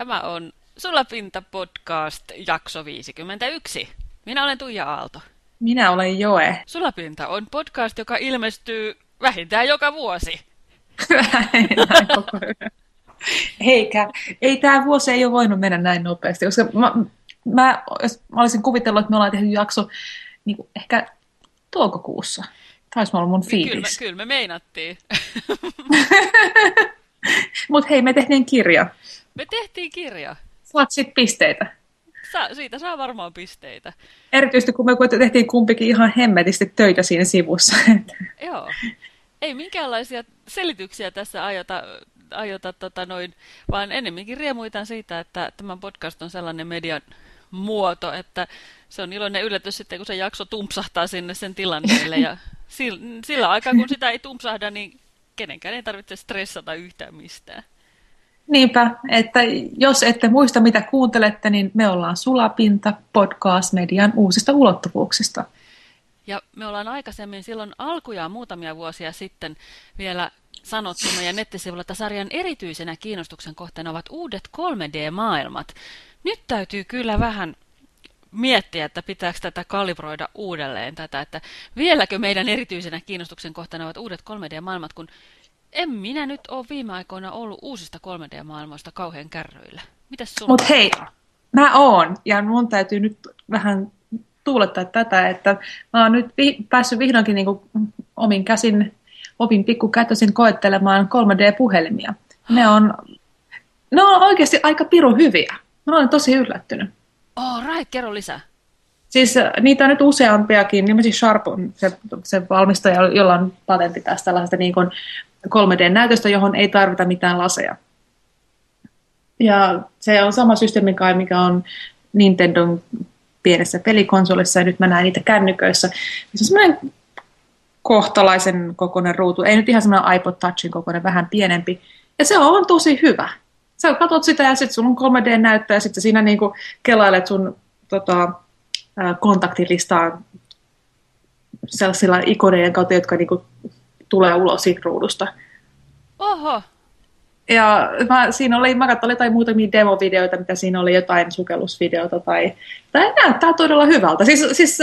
Tämä on Sulapinta podcast jakso 51. Minä olen Tuija Aalto. Minä olen Joe. Sulapinta on podcast, joka ilmestyy vähintään joka vuosi. Eikä, ei tämä vuosi ei ole voinut mennä näin nopeasti, koska mä, mä, jos mä olisin kuvitellut, että me ollaan tehnyt jakso niin kuin ehkä toukokuussa. Taisi olla mun fiilis. Kyllä, kyllä me meinattiin. Mutta hei, me tehtiin kirja. Me tehtiin kirja. Saat sitten pisteitä. Sa siitä saa varmaan pisteitä. Erityisesti kun me tehtiin kumpikin ihan hemmetisti töitä siinä sivussa. Joo. Ei minkäänlaisia selityksiä tässä aiota, aiota tota noin, vaan ennemminkin riemuitan siitä, että tämä podcast on sellainen median muoto, että se on iloinen yllätys sitten, kun se jakso tumpsahtaa sinne sen tilanteelle. Ja sillä, sillä aikaa, kun sitä ei tumpsahda, niin kenenkään ei tarvitse stressata yhtään mistään. Niinpä, että jos ette muista mitä kuuntelette, niin me ollaan Sulapinta podcast-median uusista ulottuvuuksista. Ja me ollaan aikaisemmin silloin alkujaan muutamia vuosia sitten vielä sanottu meidän nettisivuilla, että sarjan erityisenä kiinnostuksen kohteena ovat uudet 3D-maailmat. Nyt täytyy kyllä vähän miettiä, että pitääkö tätä kalibroida uudelleen tätä, että vieläkö meidän erityisenä kiinnostuksen kohteena ovat uudet 3D-maailmat, kun en minä nyt ole viime aikoina ollut uusista 3D-maailmoista kauhean kärryillä. Mitäs sulla Mut hei, mä oon, ja mun täytyy nyt vähän tuulettaa tätä, että mä oon nyt vi päässyt vihdoinkin niin omin käsin, opin pikkukätösin koettelemaan 3D-puhelimia. Ne on, ne on oikeasti aika piru hyviä. Mä olen tosi yllättynyt. Oh, right, kerro lisää. Siis äh, niitä on nyt useampiakin, nimesi Sharp on se, se valmistaja, jolla on patentti tästä tällaisesta niin 3D-näytöstä, johon ei tarvita mitään laseja. Ja se on sama systeemi kai, mikä on Nintendon pienessä pelikonsolissa, ja nyt mä näen niitä kännyköissä. Se on semmoinen kohtalaisen kokoinen ruutu, ei nyt ihan semmoinen iPod Touchin kokoinen, vähän pienempi. Ja se on tosi hyvä. Sä katsot sitä ja sitten sulla on 3D-näyttö ja sitten siinä niinku kelailet sun tota, kontaktilistaan sellaisilla ikoneiden kautta, jotka niinku tulee ulos siitä ruudusta. Oho! Ja mä, siinä oli, mä katsoin jotain muutamia demovideoita, mitä siinä oli, jotain sukellusvideota tai... Tämä näyttää todella hyvältä. Siis, siis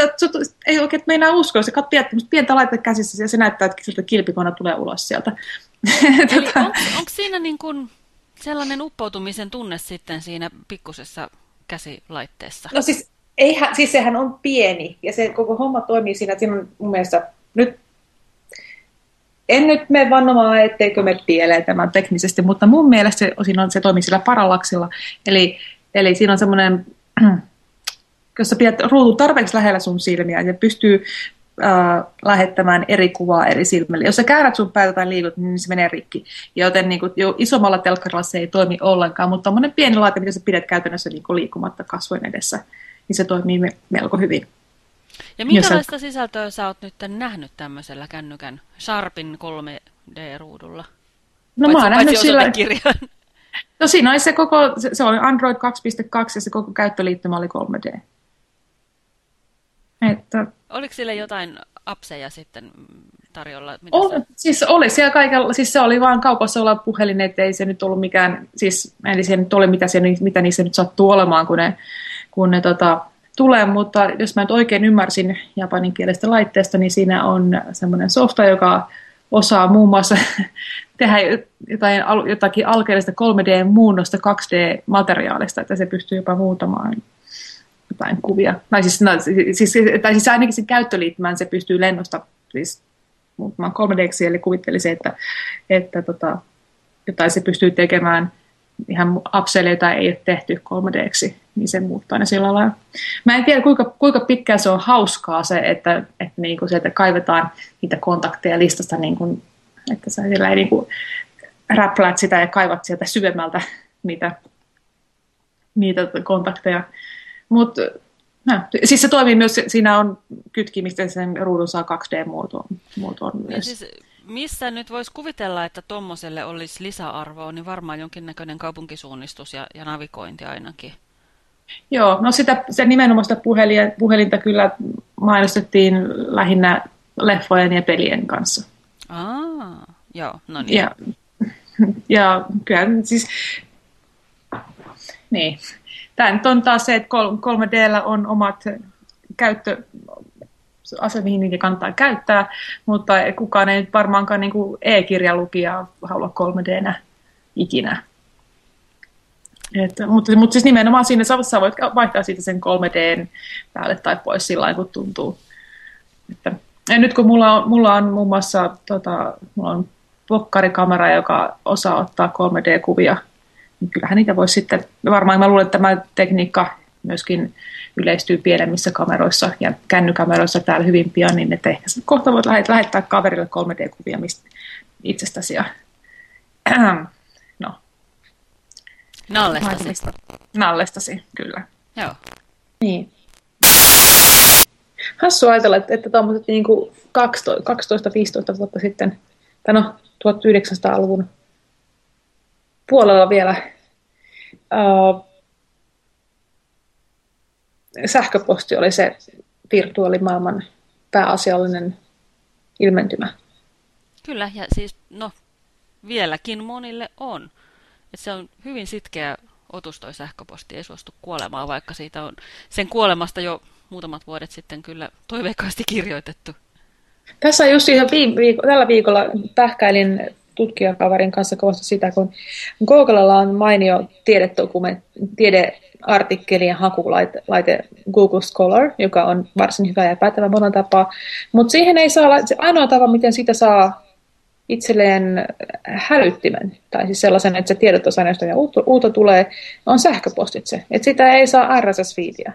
ei oikein meinaa uskoa, se katsoo pientä laitetta käsissä ja se näyttää, että siltä kilpikona tulee ulos sieltä. Tota- onko, onko siinä niin kuin sellainen uppoutumisen tunne sitten siinä pikkusessa käsilaitteessa? No siis, eihän, siis sehän on pieni ja se koko homma toimii siinä, että siinä on mun mielestä nyt en nyt mene vannomaan, etteikö me pieleen tämän teknisesti, mutta mun mielestä se, siinä on, se toimii sillä parallaksilla. Eli, eli siinä on semmoinen, jos sä pidät ruutu tarpeeksi lähellä sun silmiä ja pystyy äh, lähettämään eri kuvaa eri silmille. Jos sä käärät sun päätä tai liikut, niin se menee rikki. Joten niin kuin, jo isommalla telkkarilla se ei toimi ollenkaan, mutta tommonen pieni laite, mitä sä pidät käytännössä niin liikumatta kasvojen edessä, niin se toimii melko hyvin. Ja minkälaista sä... sisältöä sä oot nyt nähnyt tämmöisellä kännykän Sharpin 3D-ruudulla? No paitsi, mä oon nähnyt sillä... Kirjan. No siinä oli se koko, se, se oli Android 2.2 ja se koko käyttöliittymä oli 3D. Että... Oliko sille jotain apseja sitten tarjolla? Mitä oli, siis oli siellä kaikella, siis se oli vaan kaupassa olla puhelin, että ei se nyt ollut mikään, siis eli se nyt ole mitä, se, mitä niissä nyt sattuu olemaan, kun ne, kun ne tota, tulee, mutta jos mä nyt oikein ymmärsin japaninkielistä laitteesta, niin siinä on semmoinen softa, joka osaa muun muassa tehdä jotain, jotakin alkeellista 3D-muunnosta 2D-materiaalista, että se pystyy jopa muutamaan jotain kuvia. Tai siis, no, siis, tai siis ainakin sen käyttöliittymään se pystyy lennosta siis muuttamaan 3D, eli kuvittelisin, että, että tota, jotain se pystyy tekemään – ihan apseleita ei ole tehty 3D, niin se muuttaa ne sillä lailla. Mä en tiedä, kuinka, kuinka pitkään se on hauskaa se, että, että niin kuin sieltä kaivetaan niitä kontakteja listasta, niin kuin, että sä siellä ei niin kuin räpläät sitä ja kaivat sieltä syvemmältä niitä, niitä kontakteja. Mutta no, siis se toimii myös, siinä on kytkimistä, sen ruudun saa 2D-muotoon muotoon myös. Siis missä nyt voisi kuvitella, että tuommoiselle olisi lisäarvoa, niin varmaan jonkinnäköinen kaupunkisuunnistus ja, ja navigointi ainakin. Joo, no sitä, se nimenomaan sitä puhelinta, puhelinta kyllä mainostettiin lähinnä leffojen ja pelien kanssa. Aa, joo, no niin. Ja, ja kyllä siis niin. Tämä nyt on taas se, että 3Dllä on omat käyttö, ase, mihin niitä kannattaa käyttää, mutta kukaan ei varmaankaan niin e-kirjalukija halua 3Dnä ikinä. Et, mutta, mutta siis nimenomaan siinä sä, voit vaihtaa siitä sen 3Dn päälle tai pois sillä kun tuntuu. Että, ja nyt kun mulla on, mulla on muun muassa tota, mulla on pokkarikamera, joka osaa ottaa 3D-kuvia, niin kyllähän niitä voisi sitten, varmaan mä luulen, että tämä tekniikka myöskin yleistyy pienemmissä kameroissa ja kännykameroissa täällä hyvin pian, niin että ehkä kohta voit lähettää kaverille 3D-kuvia mistä itsestäsi ja no. Nallestasi. Nallestasi, kyllä. Joo. Niin. Hassu ajatella, että, tuommoiset niin 12-15 vuotta sitten, tai no 1900-luvun puolella vielä uh, sähköposti oli se virtuaalimaailman pääasiallinen ilmentymä. Kyllä, ja siis no, vieläkin monille on. Et se on hyvin sitkeä otus toi sähköposti, ei suostu kuolemaan, vaikka siitä on sen kuolemasta jo muutamat vuodet sitten kyllä toiveikkaasti kirjoitettu. Tässä just ihan viime viiko, tällä viikolla pähkäilin tutkijakaverin kanssa kovasti sitä, kun Googlella on mainio tiededokument, tiedeartikkeli ja hakulaite laite Google Scholar, joka on varsin hyvä ja päätävä monen tapaa, mutta siihen ei saa, se ainoa tapa, miten sitä saa itselleen hälyttimen, tai siis sellaisen, että se tiedotusaineisto ja uutta, uutta tulee, on sähköpostitse. Että sitä ei saa RSS-fiidiä.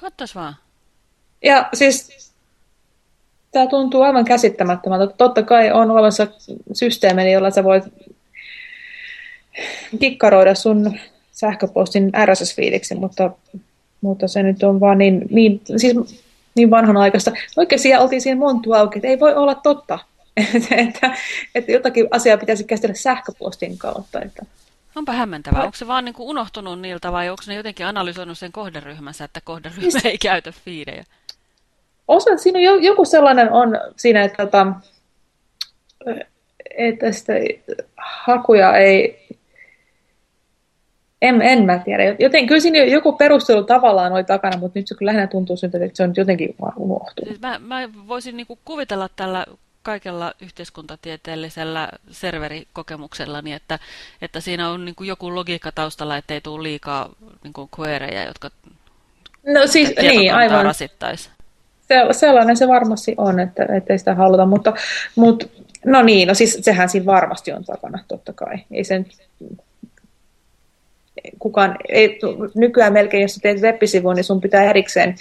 Katsos vaan. Ja siis tämä tuntuu aivan käsittämättömältä. Totta kai on olemassa systeemi, jolla sä voit kikkaroida sun sähköpostin RSS-fiiliksi, mutta, mutta se nyt on vaan niin, niin, siis niin vanhanaikaista. Oikeasti oltiin siinä montu auki, että ei voi olla totta, että, että, että jotakin asiaa pitäisi käsitellä sähköpostin kautta. Että. Onpa hämmentävää. Onko se vaan niin kuin unohtunut niiltä vai onko ne jotenkin analysoinut sen kohderyhmänsä, että kohderyhmä ei käytä fiidejä? Osa, siinä on joku sellainen on siinä, että, tota, että sitä hakuja ei, en, en mä tiedä. Joten kyllä siinä joku perustelu tavallaan oli takana, mutta nyt se kyllä lähinnä tuntuu siltä, että se on jotenkin vaan unohtunut. Siis mä, mä voisin niinku kuvitella tällä kaikella yhteiskuntatieteellisellä serverikokemuksellani, että, että siinä on niin joku logiikka taustalla, ettei tule liikaa niin queryjä, jotka no, siis, niin, aivan. rasittaisi se, sellainen se varmasti on, että ei sitä haluta, mutta, mutta no niin, no siis sehän siinä varmasti on takana, totta kai. Ei sen, kukaan, ei, nykyään melkein, jos teet web-sivun, niin sun pitää erikseen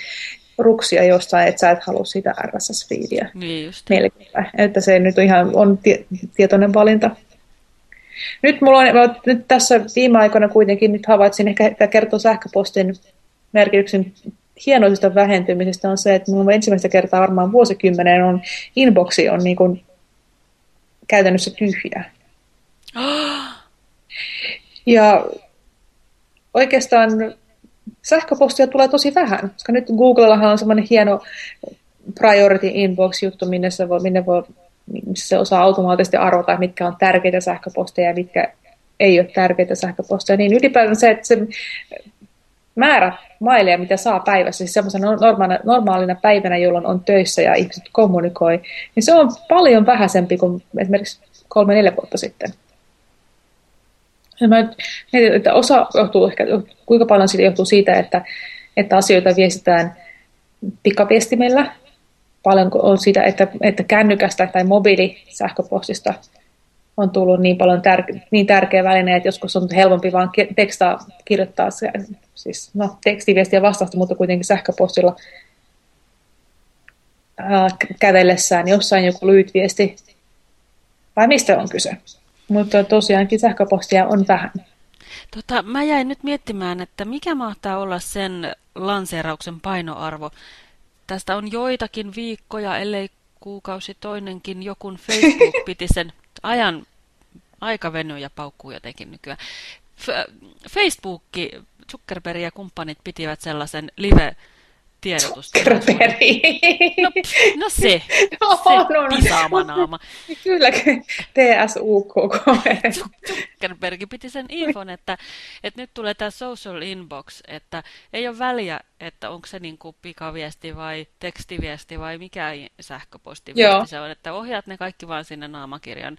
ruksia jostain, että sä et halua sitä RSS-fiidiä. Niin just. Melkein. Että se nyt on ihan on tie, tietoinen valinta. Nyt mulla on, nyt tässä viime aikoina kuitenkin nyt havaitsin, ehkä tämä kertoo sähköpostin merkityksen hienoisesta vähentymisestä on se, että minulla ensimmäistä kertaa varmaan vuosikymmeneen on inboxi on niin kuin käytännössä tyhjä. Ja oikeastaan sähköpostia tulee tosi vähän, koska nyt Googlellahan on semmoinen hieno priority inbox-juttu, minne, se voi, minne voi, missä se osaa automaattisesti arvota, mitkä on tärkeitä sähköposteja ja mitkä ei ole tärkeitä sähköposteja. Niin ylipäätään se, että se määrä maileja, mitä saa päivässä, siis semmoisena normaalina, normaalina päivänä, jolloin on töissä ja ihmiset kommunikoi, niin se on paljon vähäisempi kuin esimerkiksi kolme-neljä vuotta sitten. Ja mä mietin, että osa johtuu ehkä, kuinka paljon siitä johtuu siitä, että, että asioita viestitään pikaviestimellä, paljon on siitä, että, että kännykästä tai mobiilisähköpostista on tullut niin paljon tär- niin tärkeä väline, että joskus on helpompi vain tekstaa kirjoittaa siis no, tekstiviestiä vastausta, mutta kuitenkin sähköpostilla ää, kävellessään jossain joku lyhyt viesti. Vai mistä on kyse? Mutta tosiaankin sähköpostia on vähän. Tota, mä jäin nyt miettimään, että mikä mahtaa olla sen lanseerauksen painoarvo. Tästä on joitakin viikkoja, ellei kuukausi toinenkin, jokun Facebook piti sen ajan aika venyy ja paukkuu jotenkin nykyään. F Facebook, Zuckerberg ja kumppanit pitivät sellaisen live tiedotusta. Zuckerberg. No, no se, No, se no, no. pisaamanaama. Kyllä, TSUK. Zuckerberg piti sen infon, että, että nyt tulee tämä social inbox, että ei ole väliä, että onko se niin kuin pikaviesti vai tekstiviesti vai mikä sähköpostiviesti Joo. se on, että ohjaat ne kaikki vaan sinne naamakirjan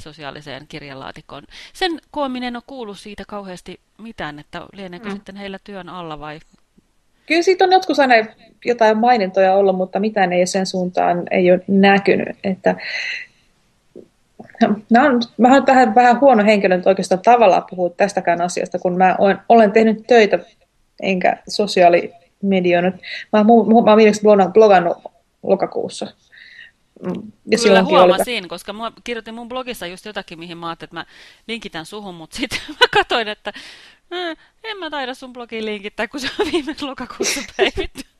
sosiaaliseen kirjanlaatikkoon. Sen koominen on kuullut siitä kauheasti mitään, että lieneekö Mm. sitten heillä työn alla vai Kyllä siitä on joskus aina jotain mainintoja ollut, mutta mitään ei sen suuntaan ei ole näkynyt. Että, mä, olen, mä olen vähän, vähän huono henkilö nyt oikeastaan tavallaan puhua tästäkään asiasta, kun mä olen, olen tehnyt töitä, enkä sosiaalimedioinut. Mä, oon mä olen viimeksi blogannut lokakuussa. Ja Kyllä silloinkin oli- huomasin, koska mä kirjoitin mun blogissa just jotakin, mihin mä ajattelin, että mä linkitän suhun, mutta sitten mä katsoin, että "Äh, en mä taida sun blogiin linkittää, kun se on viime lokakuussa päivitty.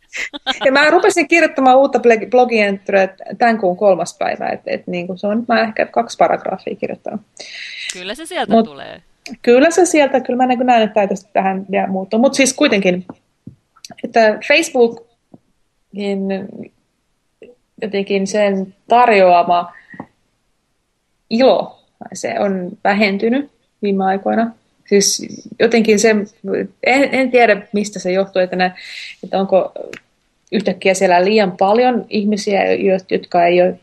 Ja mä rupesin kirjoittamaan uutta blog- blogientryä tämän kuun kolmas päivä, että et, niin se on mä ehkä kaksi paragraafia kirjoittanut. Kyllä se sieltä Mut- tulee. Kyllä se sieltä, kyllä mä näen, näen että tästä tähän vielä muuttuu. Mutta siis kuitenkin, että Facebookin jotenkin sen tarjoama ilo, se on vähentynyt viime aikoina. Siis jotenkin se, en, en tiedä mistä se johtuu, että, ne, että onko yhtäkkiä siellä liian paljon ihmisiä, jo- jotka ei ole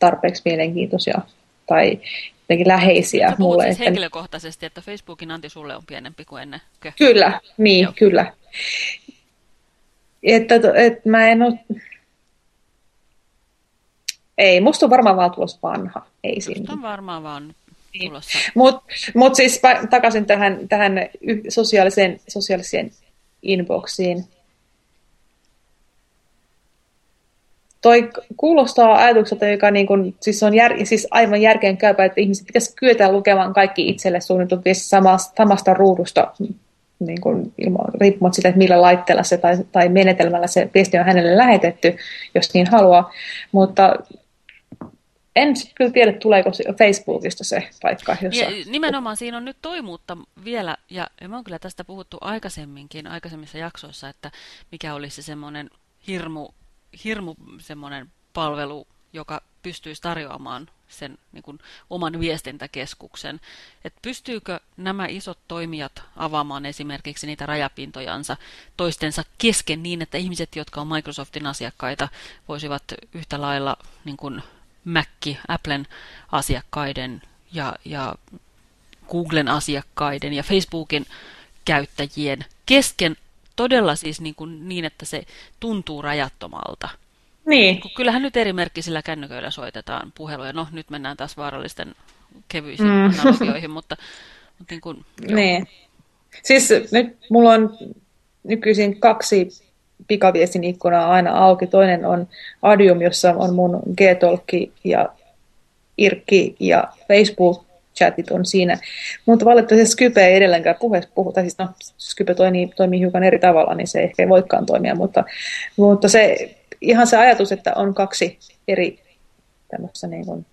tarpeeksi mielenkiintoisia tai jotenkin läheisiä Sä mulle. siis että- henkilökohtaisesti, että Facebookin anti sulle on pienempi kuin ennen. Kyllä, niin, Joo. kyllä. Että, että mä en ole... Ei, musta on varmaan vaan tulossa vanha. Ei Musta siinä. on varmaan vaan Niin. Mutta mut siis takaisin tähän, tähän sosiaaliseen, sosiaaliseen inboxiin. Toi kuulostaa ajatukselta, joka niin kun, siis on jär, siis aivan järkeen käypä, että ihmiset pitäisi kyetä lukemaan kaikki itselle suunnitellut viestit samasta, samasta ruudusta, niin kun, ilman, riippumatta siitä, että millä laitteella se tai, tai menetelmällä se viesti on hänelle lähetetty, jos niin haluaa. Mutta en kyllä tiedä, tuleeko Facebookista se paikka, jossa... Ja nimenomaan siinä on nyt toimuutta vielä, ja me on kyllä tästä puhuttu aikaisemminkin, aikaisemmissa jaksoissa, että mikä olisi se semmoinen hirmu, hirmu semmoinen palvelu, joka pystyisi tarjoamaan sen niin kuin, oman viestintäkeskuksen. Et pystyykö nämä isot toimijat avaamaan esimerkiksi niitä rajapintojansa toistensa kesken niin, että ihmiset, jotka on Microsoftin asiakkaita, voisivat yhtä lailla niin kuin Mac, Applen asiakkaiden ja, ja Googlen asiakkaiden ja Facebookin käyttäjien kesken todella siis niin, kuin niin että se tuntuu rajattomalta. Niin, Kun kyllähän nyt eri merkkisillä kännyköillä soitetaan puheluja. No nyt mennään taas vaarallisten kevyisiin Mm. mm. analogioihin, mutta, mutta niin kuin, joo. niin. Siis nyt mulla on nykyisin kaksi pikaviestin ikkunaa aina auki. Toinen on Adium, jossa on mun Gtalk ja Irkki ja Facebook-chatit on siinä. Mutta valitettavasti Skype ei edelleenkään puheessa puhuta. Siis no, Skype toimii, toimii hiukan eri tavalla, niin se ei ehkä voikaan toimia. Mutta, mutta se, ihan se ajatus, että on kaksi eri tämmöistä niin kuin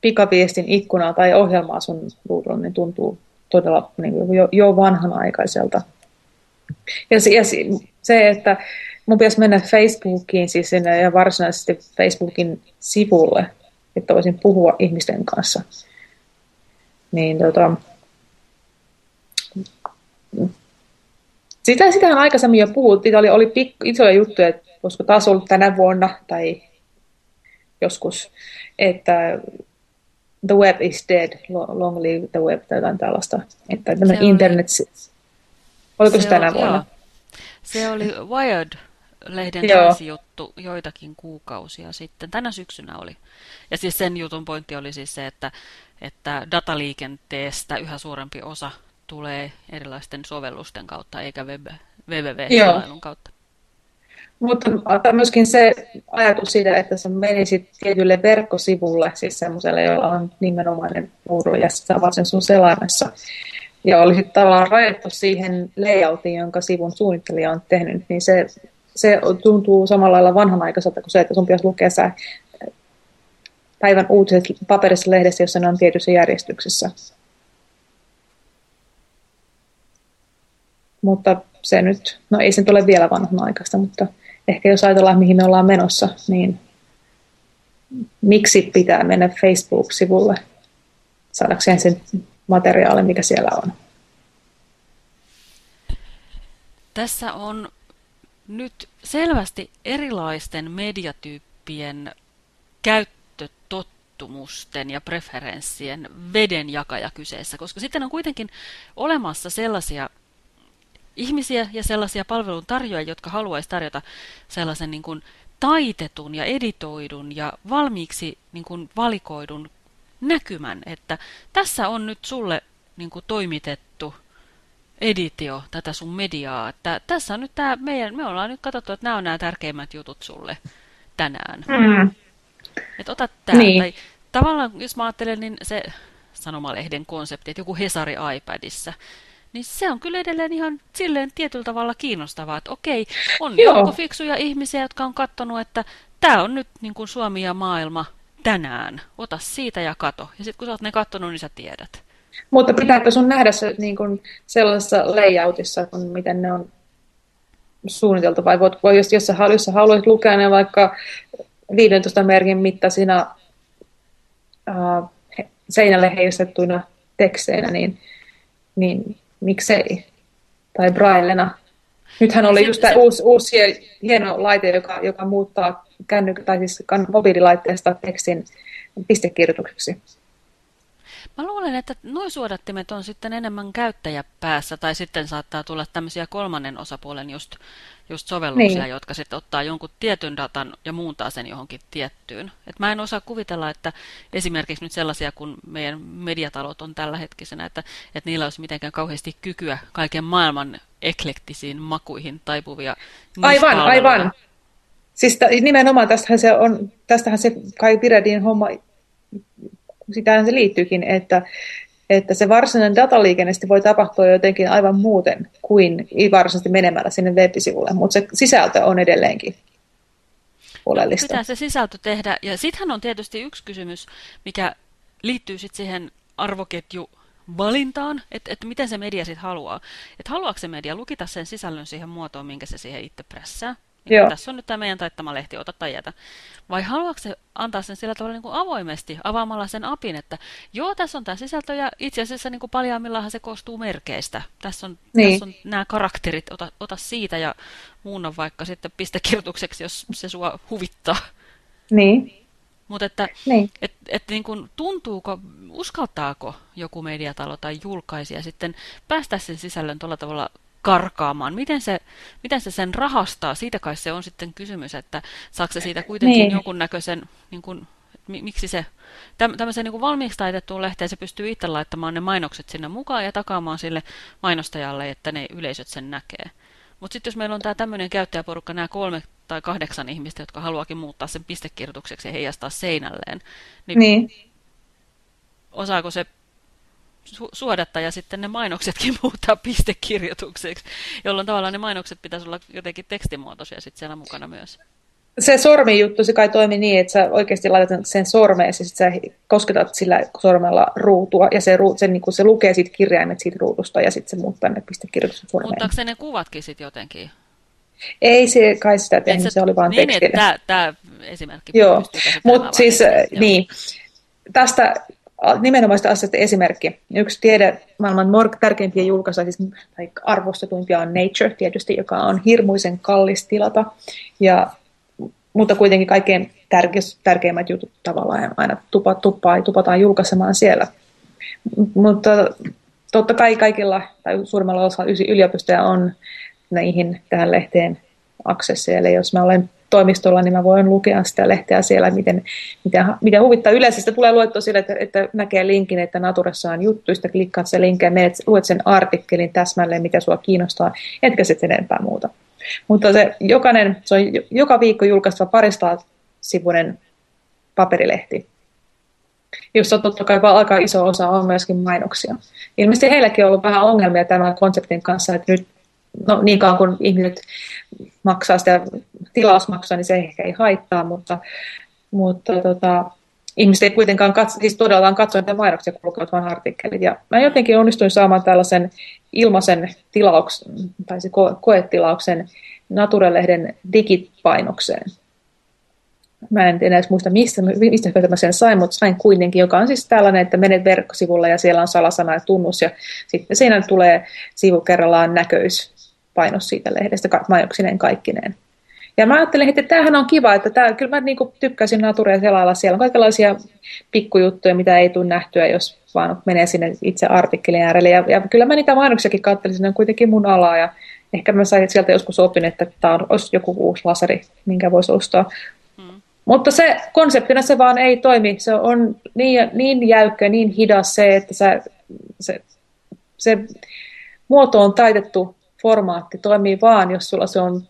pikaviestin ikkunaa tai ohjelmaa sun ruudulla, niin tuntuu todella niin kuin jo, jo vanhanaikaiselta. Ja, se, ja se- se, että mun pitäisi mennä Facebookiin siis sinne ja varsinaisesti Facebookin sivulle, että voisin puhua ihmisten kanssa. Niin tota, sitä, sitähän aikaisemmin jo puhuttiin, oli, oli pik, isoja juttuja, että olisiko taas ollut tänä vuonna tai joskus, että the web is dead, lo- long live the web tai jotain tällaista. Että oli- internet, oliko se, Se tänä on- vuonna? joo. Se oli Wired-lehden täysijuttu joitakin kuukausia sitten. Tänä syksynä oli. Ja siis sen jutun pointti oli siis se, että, että dataliikenteestä yhä suurempi osa tulee erilaisten sovellusten kautta, eikä web, www-selailun kautta. Mutta myöskin se ajatus siitä, että sä menisit tietylle verkkosivulle, siis semmoiselle, jolla on nimenomainen ruudu ja sä avaat sen sun selaimessa. Ja olisit tavallaan rajattu siihen layoutiin, jonka sivun suunnittelija on tehnyt, niin se, se tuntuu samalla lailla vanhanaikaiselta kuin se, että sun pitäisi lukea sä päivän uutiset paperissa lehdessä, jossa ne on tietyssä järjestyksessä. Mutta se nyt, no ei se nyt ole vielä vanhanaikaista, mutta ehkä jos ajatellaan, mihin me ollaan menossa, niin miksi pitää mennä Facebook-sivulle saadakseen sen materiaalin, mikä siellä on. Tässä on nyt selvästi erilaisten mediatyyppien käyttötottumusten ja preferenssien vedenjakaja kyseessä, koska sitten on kuitenkin olemassa sellaisia ihmisiä ja sellaisia palveluntarjoajia, jotka haluaisi tarjota sellaisen niin kuin taitetun ja editoidun ja valmiiksi niin kuin valikoidun näkymän, että tässä on nyt sulle niin kuin toimitettu editio tätä sun mediaa, että tässä on nyt tämä meidän, me ollaan nyt katsottu, että nämä on nämä tärkeimmät jutut sulle tänään. Mm. Että ota tämä. Niin. Tai, tavallaan, jos mä ajattelen, niin se sanomalehden konsepti, että joku Hesari iPadissa, niin se on kyllä edelleen ihan silleen tietyllä tavalla kiinnostavaa, että okei, on joukko fiksuja ihmisiä, jotka on katsonut, että tämä on nyt niin kuin Suomi ja maailma tänään. Ota siitä ja kato. Ja sitten kun sä oot ne katsonut, niin sä tiedät. Mutta pitääkö sun nähdä se niin kuin sellaisessa layoutissa, kun miten ne on suunniteltu, vai voit, voi, jos, jos, sä, jos sä haluaisit lukea ne vaikka 15 merkin mittaisina äh, seinälle heistettuina teksteinä, niin, niin miksei? Tai braillena. Nythän oli just tämä uusi, uusi hieno laite, joka, joka muuttaa kännyk- tai siis mobiililaitteesta tekstin pistekirjoitukseksi. Mä luulen, että nuo suodattimet on sitten enemmän käyttäjäpäässä tai sitten saattaa tulla tämmöisiä kolmannen osapuolen just, just sovelluksia, niin. jotka sitten ottaa jonkun tietyn datan ja muuntaa sen johonkin tiettyyn. Et mä en osaa kuvitella, että esimerkiksi nyt sellaisia kuin meidän mediatalot on tällä hetkisenä, että, että niillä olisi mitenkään kauheasti kykyä kaiken maailman eklektisiin makuihin taipuvia Aivan, aivan. Siis nimenomaan tästähän se on, tästähän se Kai Piredin homma sitähän se liittyykin, että, että se varsinainen dataliikenne voi tapahtua jotenkin aivan muuten kuin varsinaisesti menemällä sinne web-sivulle, mutta se sisältö on edelleenkin oleellista. Pitää se sisältö tehdä, ja sittenhän on tietysti yksi kysymys, mikä liittyy sitten siihen arvoketju valintaan, että, että miten se media sitten haluaa. Että haluaako se media lukita sen sisällön siihen muotoon, minkä se siihen itse prässää, Joo. Tässä on nyt tämä meidän taittama lehti, ota tai jätä. Vai haluatko se antaa sen sillä tavalla niin kuin avoimesti, avaamalla sen apin, että joo, tässä on tämä sisältö ja itse asiassa niin kuin paljaammillahan se koostuu merkeistä. Tässä on, niin. tässä on nämä karakterit, ota, ota siitä ja muunna vaikka sitten pistekirjoitukseksi, jos se sua huvittaa. Niin. Mutta että niin. Et, et niin kuin, tuntuuko, uskaltaako joku mediatalo tai julkaisija sitten päästä sen sisällön tuolla tavalla karkaamaan. Miten se, miten se sen rahastaa? Siitä kai se on sitten kysymys, että saako se siitä kuitenkin niin. jonkunnäköisen, niin kuin, miksi se, tämmöisen niin valmiiksi taitettuun lehteen se pystyy itse laittamaan ne mainokset sinne mukaan ja takaamaan sille mainostajalle, että ne yleisöt sen näkee. Mutta sitten jos meillä on tämä tämmöinen käyttäjäporukka, nämä kolme tai kahdeksan ihmistä, jotka haluakin muuttaa sen pistekirjoitukseksi ja heijastaa seinälleen, niin, niin. osaako se su suodatta ja sitten ne mainoksetkin muuttaa pistekirjoitukseksi, jolloin tavallaan ne mainokset pitäisi olla jotenkin tekstimuotoisia sitten siellä mukana myös. Se sormijuttu, se kai toimi niin, että sä oikeasti laitat sen sormeen ja sitten sä kosketat sillä sormella ruutua ja se, se, niin se lukee siitä kirjaimet siitä ruudusta ja sitten se muuttaa ne pistekirjoitukset sormeen. Muuttaako se ne kuvatkin sitten jotenkin? Ei se kai sitä tehnyt, se, se oli vaan niin, tekstillä. Tämä esimerkki. Joo, mutta siis niin, tästä nimenomaista asiasta esimerkki. Yksi tiede maailman tärkeimpiä julkaisuja, siis, tai arvostetuimpia on Nature tietysti, joka on hirmuisen kallis tilata, ja, mutta kuitenkin kaikkein tärkeimmät jutut tavallaan aina tupa, tuppaa, tupataan julkaisemaan siellä. Mutta totta kai kaikilla tai suurimmalla osalla yliopistoja on näihin tähän lehteen aksesseille. Jos mä olen toimistolla, niin mä voin lukea sitä lehteä siellä, miten, miten, miten huvittaa. Yleensä sitä tulee luettua sille, että, että näkee linkin, että Naturassa on juttu, sitten klikkaat sen linkin ja menet, luet sen artikkelin täsmälleen, mitä sua kiinnostaa, etkä sitten enempää muuta. Mutta se, jokainen, se on joka viikko julkaistava parista sivuinen paperilehti, jossa totta kai aika iso osa on myöskin mainoksia. Ilmeisesti heilläkin on ollut vähän ongelmia tämän konseptin kanssa, että nyt no niin kauan kuin ihmiset maksaa sitä tilausmaksua, niin se ehkä ei haittaa, mutta, mutta tota, ihmiset ei kuitenkaan katso, siis todellakaan katso niitä mainoksia, kun lukevat vain artikkelit. Ja mä jotenkin onnistuin saamaan tällaisen ilmaisen tilauksen, tai se ko- koetilauksen Nature-lehden digipainokseen. Mä en edes muista, mistä, mistä mä sen sain, mutta sain kuitenkin, joka on siis tällainen, että menet verkkosivulle ja siellä on salasana ja tunnus, ja sitten siinä tulee sivu kerrallaan näköispainos siitä lehdestä, mainoksineen kaikkineen. Ja mä ajattelin, että tämähän on kiva, että tää, kyllä mä niinku tykkäsin Naturea selailla. Siellä on kaikenlaisia pikkujuttuja, mitä ei tule nähtyä, jos vaan menee sinne itse artikkelin äärelle. Ja, ja kyllä mä niitä mainoksiakin katselin, ne on kuitenkin mun alaa. Ja ehkä mä sain sieltä joskus opin, että tämä olisi joku uusi laseri, minkä voisi ostaa. Hmm. Mutta se konseptina se vaan ei toimi. Se on niin, niin jäykkä, niin hidas se, että se, se, se muoto on taitettu formaatti toimii vaan, jos sulla se on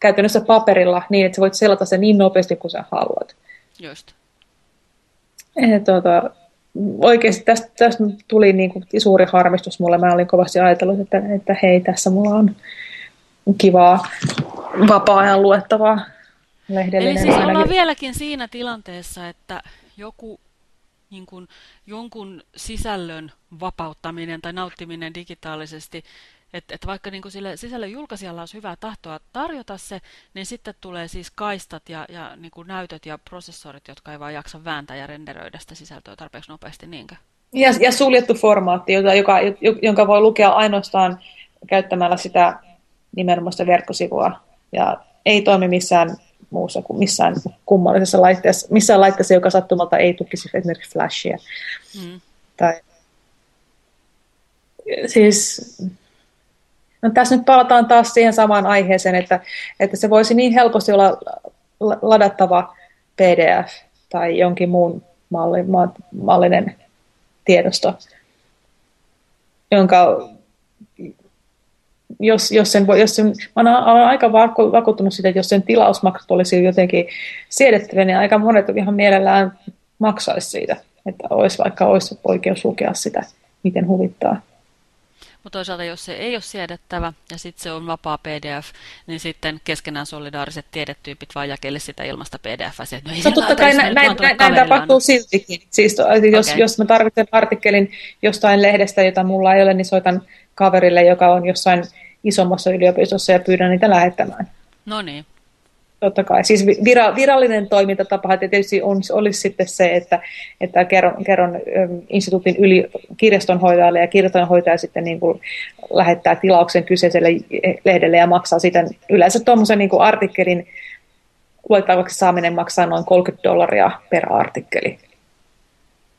käytännössä paperilla niin, että sä voit selata sen niin nopeasti kuin sä haluat. Just. Ja, tuota, oikeasti tästä, tästä tuli niin kuin suuri harmistus mulle. Mä olin kovasti ajatellut, että, että hei, tässä mulla on kivaa vapaa-ajan luettavaa lehdellinen. Eli siis ainakin. ollaan vieläkin siinä tilanteessa, että joku niin kuin, jonkun sisällön vapauttaminen tai nauttiminen digitaalisesti että et vaikka niin sille sisällön julkaisijalla olisi hyvää tahtoa tarjota se, niin sitten tulee siis kaistat ja, ja niin näytöt ja prosessorit, jotka ei vaan jaksa vääntää ja renderöidä sitä sisältöä tarpeeksi nopeasti, niinkö? Ja, ja suljettu formaatti, jota, joka, jonka voi lukea ainoastaan käyttämällä sitä nimenomaan sitä verkkosivua. Ja ei toimi missään muussa kuin missään kummallisessa laitteessa, missään laitteessa, joka sattumalta ei tukisi esimerkiksi flashia. Mm. Tai, siis No tässä nyt palataan taas siihen samaan aiheeseen, että, että se voisi niin helposti olla ladattava PDF tai jonkin muun malli, mallinen tiedosto, jonka jos, jos sen, jos sen, mä olen aika vakuuttunut siitä, että jos sen tilausmaksut olisi jotenkin siedettäviä, niin aika monet ihan mielellään maksaisi siitä, että olisi vaikka olisi oikeus lukea sitä, miten huvittaa. Mutta toisaalta, jos se ei ole siedettävä ja sitten se on vapaa PDF, niin sitten keskenään solidaariset tiedetyypit vaan jakelle sitä ilmasta pdf No, no totta kai näin, näin, näin tapahtuu siltikin. Siis jos, okay. jos mä tarvitsen artikkelin jostain lehdestä, jota mulla ei ole, niin soitan kaverille, joka on jossain isommassa yliopistossa ja pyydän niitä lähettämään. No niin. Totta kai. Siis vira, virallinen toimintatapa tietysti on, olisi sitten se, että, että kerron, kerron instituutin yli kirjastonhoitajalle ja kirjastonhoitaja sitten niin kuin lähettää tilauksen kyseiselle lehdelle ja maksaa sitten yleensä tuommoisen niin kuin artikkelin luettavaksi saaminen maksaa noin 30 dollaria per artikkeli.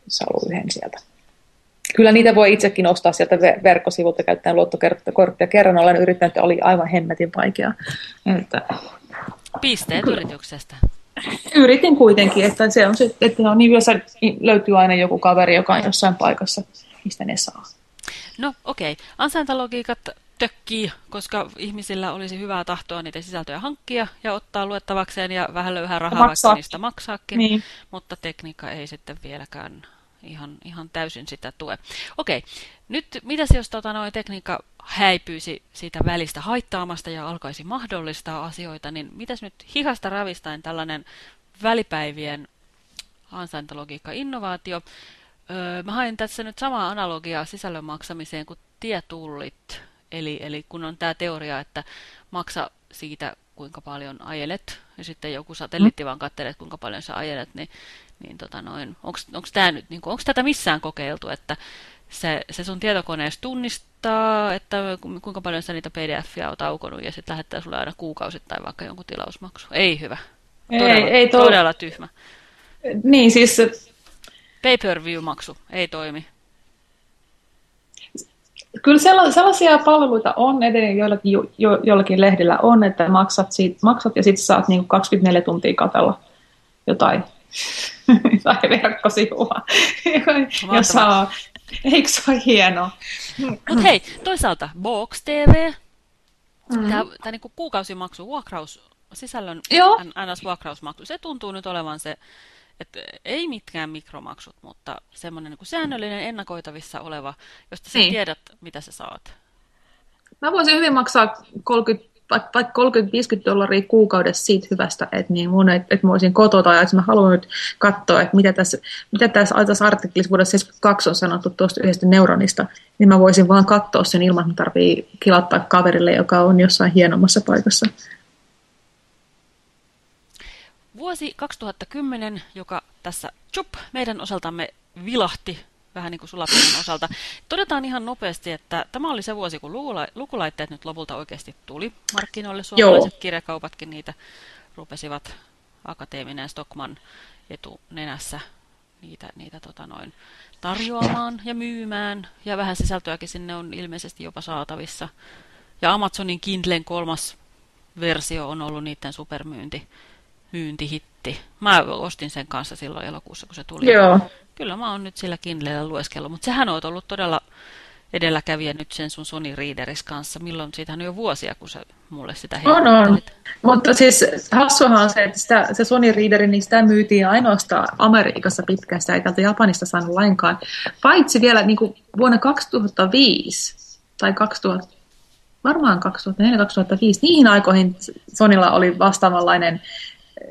Se on yhden sieltä. Kyllä niitä voi itsekin ostaa sieltä verkkosivulta käyttäen luottokorttia. Kerran olen yrittänyt, että oli aivan hemmetin vaikea. Että Pisteet yrityksestä. Yritin kuitenkin, että se on se, että on niin löytyy aina joku kaveri, joka on jossain paikassa, mistä ne saa. No okei, okay. ansaintalogiikat tökkii, koska ihmisillä olisi hyvää tahtoa niitä sisältöjä hankkia ja ottaa luettavakseen ja vähän löyhää rahaa, Maksaa. vaikka niistä maksaakin, niin. mutta tekniikka ei sitten vieläkään ihan, ihan täysin sitä tue. Okei, nyt mitäs jos tota, noin tekniikka häipyisi siitä välistä haittaamasta ja alkaisi mahdollistaa asioita, niin mitäs nyt hihasta ravistain tällainen välipäivien ansaintalogiikka-innovaatio? Öö, mä hain tässä nyt samaa analogiaa sisällön maksamiseen kuin tietullit. Eli, eli kun on tämä teoria, että maksa siitä, kuinka paljon ajelet, ja sitten joku satelliitti mm. vaan katselee, kuinka paljon sä ajelet, niin, niin tota noin, onko niin tätä missään kokeiltu, että se, se sun tietokoneessa tunnistaa, että kuinka paljon sä niitä pdf-ia oot aukonut ja sitten lähettää sulle aina kuukausittain vaikka jonkun tilausmaksu. Ei hyvä. Todella, ei, ei to... todella tyhmä. Niin siis... Pay-per-view-maksu ei toimi. Kyllä sellaisia palveluita on edelleen joillakin, jo, jo, joillakin lehdillä on, että maksat, siitä, maksat ja sitten saat niin 24 tuntia katella jotain, tai verkkosivua, ja saa. Eikö se ole hienoa? Mutta hei, toisaalta Box TV, mm. tämä, tämä niin kuukausimaksu, vuokraus, sisällön NS-vuokrausmaksu, se tuntuu nyt olevan se, että ei mitkään mikromaksut, mutta semmoinen niin säännöllinen ennakoitavissa oleva, josta sä niin. tiedät, mitä sä saat. Mä voisin hyvin maksaa 30 vaikka, vaikka 30-50 dollaria kuukaudessa siitä hyvästä, että, niin mun, että, että mä olisin kotota ja että mä haluan nyt katsoa, että mitä tässä, mitä tässä, tässä artikkelissa vuodessa 72 on sanottu tuosta yhdestä neuronista, niin mä voisin vaan katsoa sen ilman, että mä tarvii kilattaa kaverille, joka on jossain hienommassa paikassa. Vuosi 2010, joka tässä chup, meidän osaltamme vilahti vähän niin kuin sulapinnan osalta. Todetaan ihan nopeasti, että tämä oli se vuosi, kun lukulaitteet nyt lopulta oikeasti tuli markkinoille. Suomalaiset Joo. kirjakaupatkin niitä rupesivat akateeminen Stockman etunenässä niitä, niitä tota noin, tarjoamaan ja myymään. Ja vähän sisältöäkin sinne on ilmeisesti jopa saatavissa. Ja Amazonin Kindlen kolmas versio on ollut niiden supermyynti myyntihitti. Mä ostin sen kanssa silloin elokuussa, kun se tuli. Joo. Kyllä mä oon nyt sillä Kindlellä lueskellut, mutta sehän on ollut todella edelläkävijä nyt sen sun Sony Readeris kanssa. Milloin siitä on jo vuosia, kun sä mulle sitä On, on. Mutta siis hassuhan on se, että sitä, se Sony Readeri, niin sitä myytiin ainoastaan Amerikassa pitkään, sitä ei täältä Japanista saanut lainkaan. Paitsi vielä niin kuin vuonna 2005 tai 2000, varmaan 2004-2005, niihin aikoihin Sonilla oli vastaavanlainen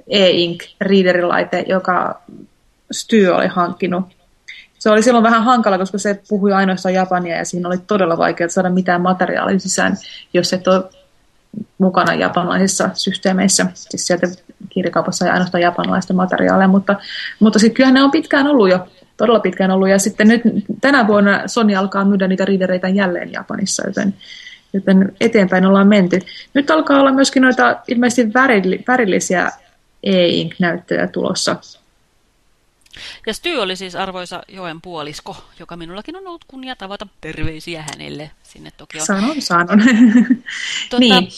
e-ink readerilaite, joka Styy oli hankkinut. Se oli silloin vähän hankala, koska se puhui ainoastaan japania ja siinä oli todella vaikea saada mitään materiaalia sisään, jos et ole mukana japanlaisissa systeemeissä. Siis sieltä kirjakaupassa ei ainoastaan japanlaista materiaalia, mutta, mutta sitten kyllähän ne on pitkään ollut jo, todella pitkään ollut. Ja sitten nyt tänä vuonna Sony alkaa myydä niitä readereita jälleen Japanissa, joten, joten eteenpäin ollaan menty. Nyt alkaa olla myöskin noita ilmeisesti värillisiä e-ink-näyttöjä tulossa ja Styy oli siis arvoisa Joen puolisko, joka minullakin on ollut kunnia tavata terveisiä hänelle. Sinne toki on. Sanon, sanon. tuota, niin.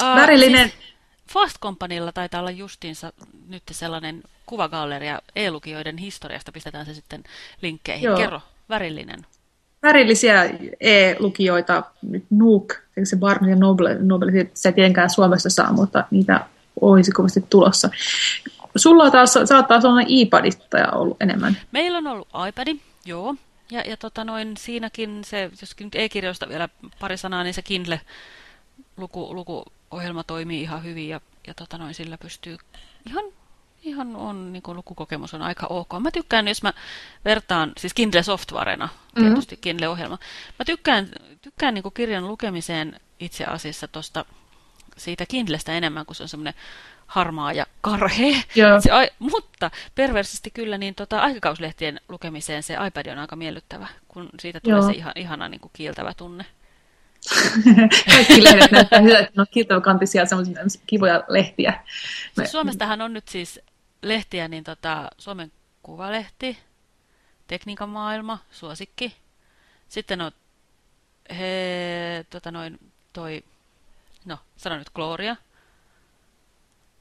Värillinen. Siis Fast Companylla taitaa olla justiinsa nyt sellainen kuvagalleria e-lukijoiden historiasta. Pistetään se sitten linkkeihin. Joo. Kerro, värillinen. Värillisiä e-lukijoita, Nook, se Barnes ja Noble, Noble se ei tietenkään Suomessa saa, mutta niitä olisi kovasti tulossa. Sulla taas saattaa olla iPaditta ollut enemmän. Meillä on ollut iPadi, joo. Ja, ja tota noin, siinäkin se, jos nyt e-kirjoista vielä pari sanaa, niin se Kindle luku, lukuohjelma toimii ihan hyvin ja, ja tota noin, sillä pystyy ihan, ihan on, niin kuin lukukokemus on aika ok. Mä tykkään, jos mä vertaan, siis Kindle Softwarena, mhm. tietysti mm -hmm. Kindle-ohjelma. Mä tykkään, tykkään niin kuin kirjan lukemiseen itse asiassa tosta, siitä Kindlestä enemmän, kun se on semmoinen harmaa ja karhea. Se, mutta perversisti kyllä niin tota, aikakauslehtien lukemiseen se iPad on aika miellyttävä, kun siitä tulee Joo. se ihan, ihana niin kuin kiiltävä tunne. Kaikki lehdet näyttää hyvältä, no kiiltäväkantisia semmoisia kivoja lehtiä. Siis Suomestahan on nyt siis lehtiä, niin tota, Suomen Kuvalehti, Tekniikan maailma, Suosikki. Sitten on he, tota noin, toi, no sano nyt Gloria,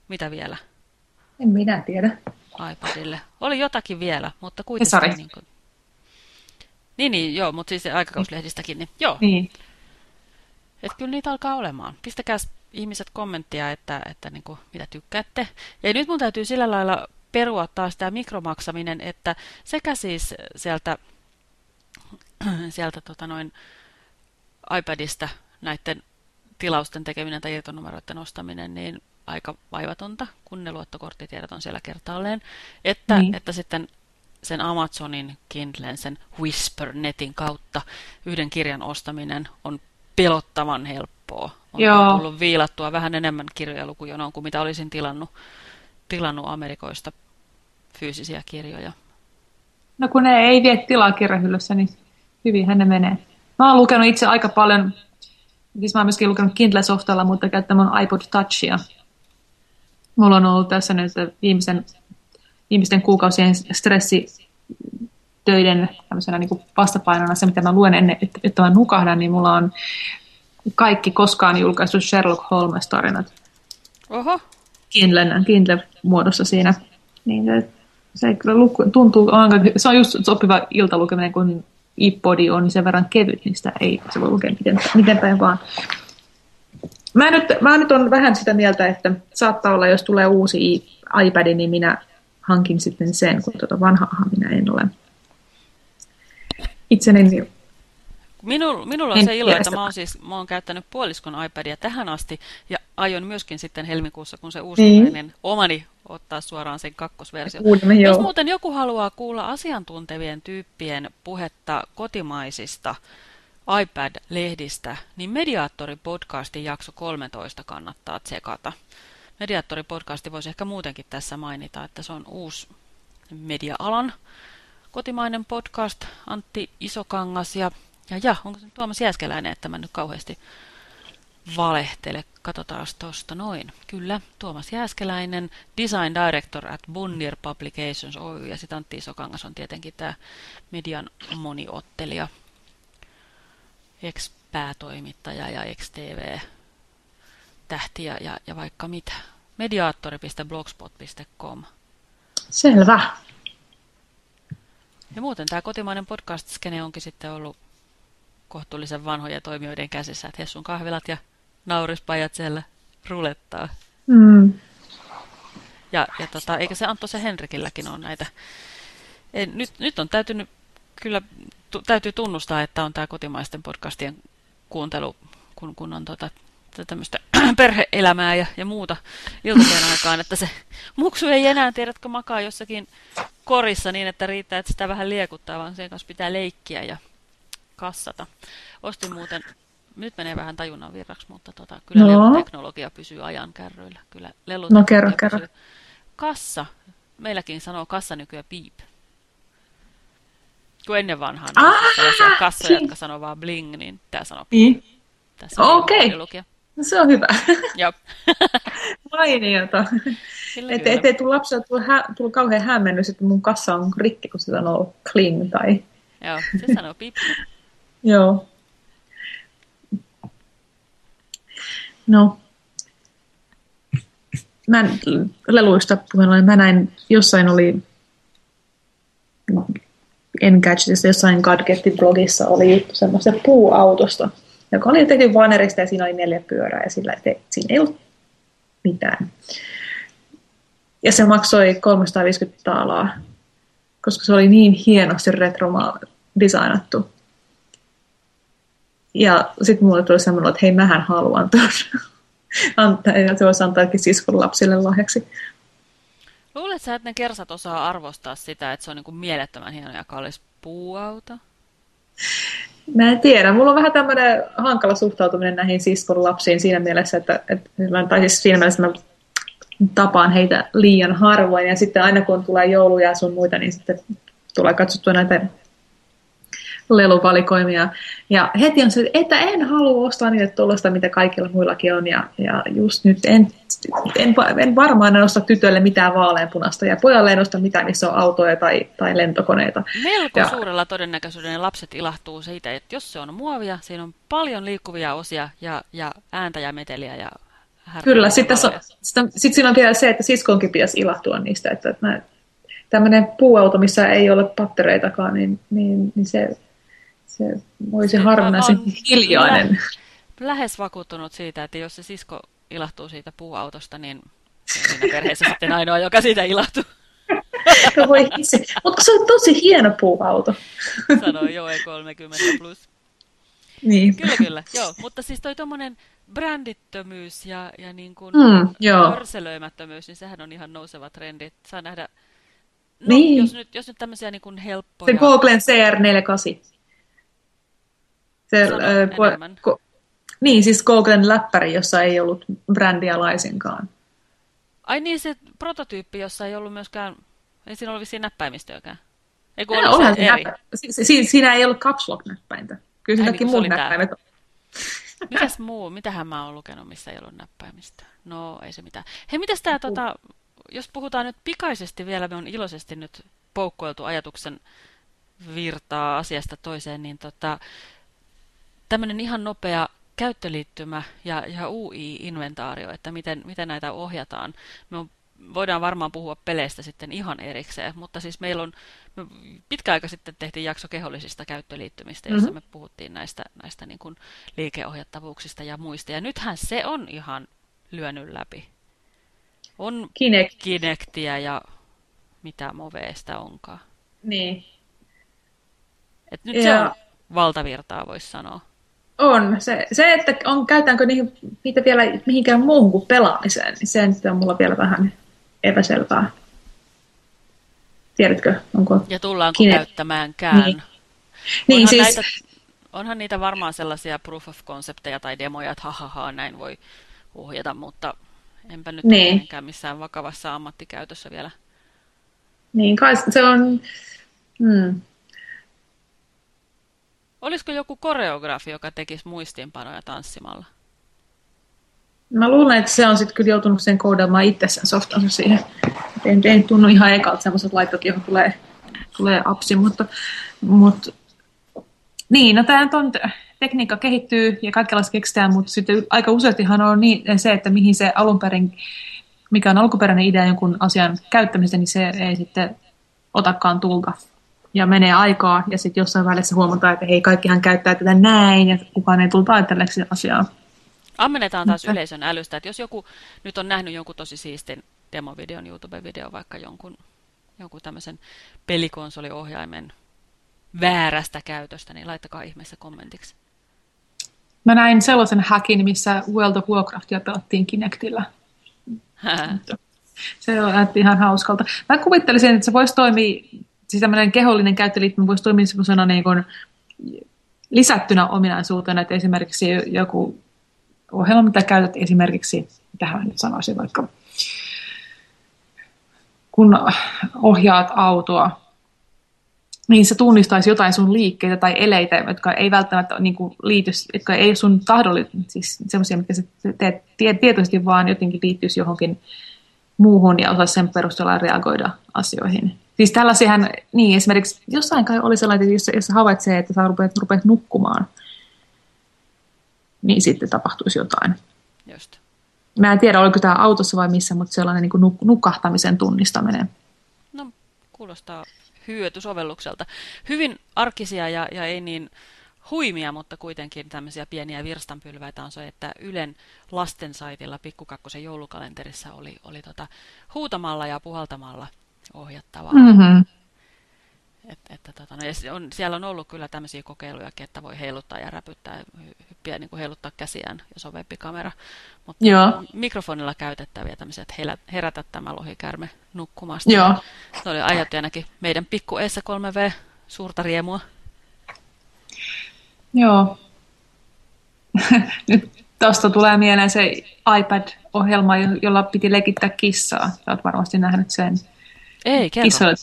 mitä vielä? En minä tiedä. iPadille. Oli jotakin vielä, mutta kuitenkin... Niin, kuin... niin, niin, joo, mutta siis aikakauslehdistäkin, niin joo. Niin. Et kyllä niitä alkaa olemaan. Pistäkää ihmiset kommenttia, että, että niin kuin, mitä tykkäätte. Ja nyt mun täytyy sillä lailla perua taas tämä mikromaksaminen, että sekä siis sieltä, sieltä tota noin iPadista näiden tilausten tekeminen tai irtonumeroiden ostaminen, niin aika vaivatonta, kun ne luottokorttitiedot on siellä kertaalleen, että, niin. että sitten sen Amazonin Kindlen, sen Whisper-netin kautta yhden kirjan ostaminen on pelottavan helppoa. On Joo. tullut viilattua vähän enemmän kirjoja lukujonoon kuin mitä olisin tilannut, tilannut Amerikoista fyysisiä kirjoja. No kun ne ei vie tilaa kirjahyllyssä, niin hyvinhän ne menee. Mä oon lukenut itse aika paljon, siis mä oon myöskin lukenut Kindle-softalla, mutta käyttämään iPod Touchia Mulla on ollut tässä nyt viimeisen, viimeisten kuukausien stressitöiden niin kuin vastapainona se, mitä mä luen ennen, että, että mä nukahdan, niin mulla on kaikki koskaan julkaistu Sherlock Holmes-tarinat. Oho. Kindlen, Kindle-muodossa siinä. Niin se, se kyllä luku, tuntuu, se on just sopiva iltalukeminen, kun iPodi on niin sen verran kevyt, niin sitä ei se voi lukea miten, miten päin vaan. Mä nyt, mä nyt on vähän sitä mieltä, että saattaa olla, jos tulee uusi iPad, niin minä hankin sitten sen, kun tuota vanhaa minä en ole itseni Minu, minulla on se ilo, että mä oon, siis, mä oon käyttänyt puoliskon iPadia tähän asti ja aion myöskin sitten helmikuussa, kun se uusi niin. omani ottaa suoraan sen kakkosversio. Uudemme, Jos muuten joku haluaa kuulla asiantuntevien tyyppien puhetta kotimaisista iPad-lehdistä, niin Mediaattori-podcastin jakso 13 kannattaa tsekata. Mediaattori-podcasti voisi ehkä muutenkin tässä mainita, että se on uusi media-alan kotimainen podcast, Antti Isokangas ja, ja, ja onko se Tuomas Jääskeläinen, että mä nyt kauheasti valehtele. Katsotaan tuosta noin. Kyllä, Tuomas Jääskeläinen, Design Director at Bonnier Publications Oy, ja sitten Antti Isokangas on tietenkin tämä median moniottelija, ex-päätoimittaja ja ex-TV-tähti ja, ja, ja vaikka mitä. Mediaattori.blogspot.com Selvä. Ja muuten tämä kotimainen podcast-skene onkin sitten ollut kohtuullisen vanhoja toimijoiden käsissä, että Hessun kahvilat ja naurispajat siellä rulettaa. Mm. Ja, ja tota, eikä se Antto se Henrikilläkin ole näitä. En, nyt, nyt on täytynyt, kyllä tu, täytyy tunnustaa, että on tämä kotimaisten podcastien kuuntelu, kun, kun on tota, tämmöistä perheelämää ja, ja muuta iltapäivän aikaan, että se muksu ei enää, tiedätkö, makaa jossakin korissa niin, että riittää, että sitä vähän liekuttaa, vaan sen kanssa pitää leikkiä ja kassata. Ostin muuten, nyt menee vähän tajunnan virraksi, mutta tota, kyllä no. teknologia pysyy ajan kärryillä. Kyllä no kerro, kerro. Kassa, meilläkin sanoo kassa nykyään piip. Kun ennen vanhaan ah, kassoja, jotka sanoo vaan bling, niin tämä sanoo piip. Niin. Okei. Okay. No se on hyvä. Joo. Mainiota. Että ettei tule lapsella tule, hä, tule kauhean hämmennys, että mun kassa on rikki, kun se sanoo clean tai... Joo, se sanoo pip. Joo. No. Mä en, leluista puheen mä näin, jossain oli Engadgetissa, jossain Gadgetin blogissa oli juttu semmoista puuautosta, joka oli tehty vanerista ja siinä oli neljä pyörää ja sillä, että siinä ei ollut mitään. Ja se maksoi 350 taalaa, koska se oli niin hienosti retroma designattu. Ja sitten mulle tuli semmoinen, että hei, mähän haluan tuon. antaa, ja se voisi antaakin siskon lapsille lahjaksi. Luuletko että ne kersat osaa arvostaa sitä, että se on niin kuin mielettömän hieno ja kallis puuauto? Mä en tiedä. Mulla on vähän tämmöinen hankala suhtautuminen näihin siskon lapsiin siinä mielessä, että, että tai siis siinä mielessä mä tapaan heitä liian harvoin. Ja sitten aina kun tulee jouluja ja sun muita, niin sitten tulee katsottua näitä leluvalikoimia. Ja heti on se, että en halua ostaa niitä tuollaista, mitä kaikilla muillakin on. Ja, ja just nyt en, en, en varmaan en osta tytölle mitään vaaleanpunasta ja pojalle en osta mitään, missä on autoja tai, tai lentokoneita. Melko ja, suurella todennäköisyydellä lapset ilahtuu siitä, että jos se on muovia, siinä on paljon liikkuvia osia ja, ja ääntä ja meteliä ja Kyllä, sitten sit, sit siinä on vielä se, että siskonkin pitäisi ilahtua niistä, että, että tämmöinen puuauto, missä ei ole pattereitakaan, niin, niin, niin se se olisi harvinaisen hiljainen. Lähes vakuuttunut siitä, että jos se sisko ilahtuu siitä puuautosta, niin siinä perheessä sitten ainoa, joka siitä ilahtuu. No voi itse. Mutta se on tosi hieno puuauto. Sanoi Joe 30 plus. Niin. Kyllä, kyllä. Joo, mutta siis toi tuommoinen brändittömyys ja, ja niin kuin mm, niin sehän on ihan nouseva trendi. Saa nähdä, no, niin. jos, nyt, jos nyt tämmöisiä niin kuin helppoja... Se Googlen CR48. Se, äh, ko, niin, siis Googlen läppäri, jossa ei ollut brändiä laisinkaan. Ai niin, se prototyyppi, jossa ei ollut myöskään, ei siinä ollut vissiin näppäimistöäkään. Ei kun no, eri. Näppä... Si si siinä ei ollut caps lock näppäintä. Kyllä siinä niin, muut näppäimet Mitäs muu? Mitähän mä oon lukenut, missä ei ollut näppäimistä? No, ei se mitään. Hei, mitäs tää, tota, jos puhutaan nyt pikaisesti vielä, me on iloisesti nyt poukkoiltu ajatuksen virtaa asiasta toiseen, niin tota, tämmöinen ihan nopea käyttöliittymä ja, ja UI-inventaario, että miten, miten näitä ohjataan. Me on, voidaan varmaan puhua peleistä sitten ihan erikseen, mutta siis meillä on, me pitkä aika sitten tehtiin jakso kehollisista käyttöliittymistä, jossa mm-hmm. me puhuttiin näistä, näistä niin kuin liikeohjattavuuksista ja muista. Ja nythän se on ihan lyönyt läpi. On Kinect. Kinectia ja mitä moveesta onkaan. Niin. Et nyt ja... se on valtavirtaa, voisi sanoa. On. Se, se että on, käytetäänkö niihin, niitä vielä mihinkään muuhun kuin pelaamiseen, niin se nyt on mulla vielä vähän epäselvää. Tiedätkö, onko... Ja tullaanko kine... käyttämäänkään. Niin. Niin, onhan, siis... näitä, onhan niitä varmaan sellaisia proof of concepteja tai demoja, että hahaha, näin voi ohjata, mutta enpä nyt niin. missään vakavassa ammattikäytössä vielä. Niin, kai se on... Hmm. Olisiko joku koreografi, joka tekisi muistiinpanoja tanssimalla? Mä luulen, että se on sitten kyllä joutunut sen koodaamaan itsessään softansa siihen. En, en tunnu ihan ekalta sellaiset laitot, johon tulee, tulee apsi, mutta, mutta niin, no tämä on, tekniikka kehittyy ja kaikenlaista keksitään, mutta sitten aika useastihan on niin, se, että mihin se alun perin, mikä on alkuperäinen idea jonkun asian käyttämistä, niin se ei sitten otakaan tulta ja menee aikaa ja sitten jossain välissä huomataan, että hei, kaikkihan käyttää tätä näin ja kukaan ei tullut ajatelleeksi asiaa. Ammennetaan taas yleisön älystä, että jos joku nyt on nähnyt jonkun tosi siistin demovideon, YouTube-video, vaikka jonkun, jonkun tämmöisen pelikonsoliohjaimen väärästä käytöstä, niin laittakaa ihmeessä kommentiksi. Mä näin sellaisen hackin, missä World of Warcraftia pelattiin Kinectillä. se näytti ihan hauskalta. Mä kuvittelisin, että se voisi toimia siis tämmöinen kehollinen käyttöliittymä voisi toimia semmoisena niin kuin lisättynä ominaisuutena, että esimerkiksi joku ohjelma, mitä käytät esimerkiksi, tähän nyt sanoisin vaikka, kun ohjaat autoa, niin se tunnistaisi jotain sun liikkeitä tai eleitä, jotka ei välttämättä niin kuin liity, jotka ei sun tahdollisesti, siis semmoisia, mitkä sä teet tietoisesti, vaan jotenkin liittyisi johonkin muuhun ja osaisi sen perusteella reagoida asioihin. Siis tällaisiahan, niin esimerkiksi jossain kai oli sellainen, jossa, jossa havaitsee, että sä rupeat, rupeat nukkumaan, niin sitten tapahtuisi jotain. Just. Mä en tiedä, oliko tämä autossa vai missä, mutta sellainen niin kuin nukahtamisen tunnistaminen. No, kuulostaa hyötysovellukselta. Hyvin arkisia ja, ja ei niin huimia, mutta kuitenkin tämmöisiä pieniä virstanpylväitä on se, että Ylen lastensaitilla Pikkukakkosen joulukalenterissa oli, oli tota, huutamalla ja puhaltamalla ohjattavaa. Mm-hmm. Et, että, tota, no, on, siellä on ollut kyllä tämmöisiä kokeiluja, että voi heiluttaa ja räpyttää, hyppiä, niin kuin heiluttaa käsiään, jos on webbikamera. Mutta Joo. mikrofonilla käytettäviä tämmöisiä, että herätä tämä lohikärme nukkumasta. Joo. Se oli ajattu ainakin meidän pikku Essä 3V suurta riemua. Joo. Nyt tuosta tulee mieleen se iPad-ohjelma, jolla piti lekittää kissaa. Olet varmasti nähnyt sen. Ei, kerro. Kissoille,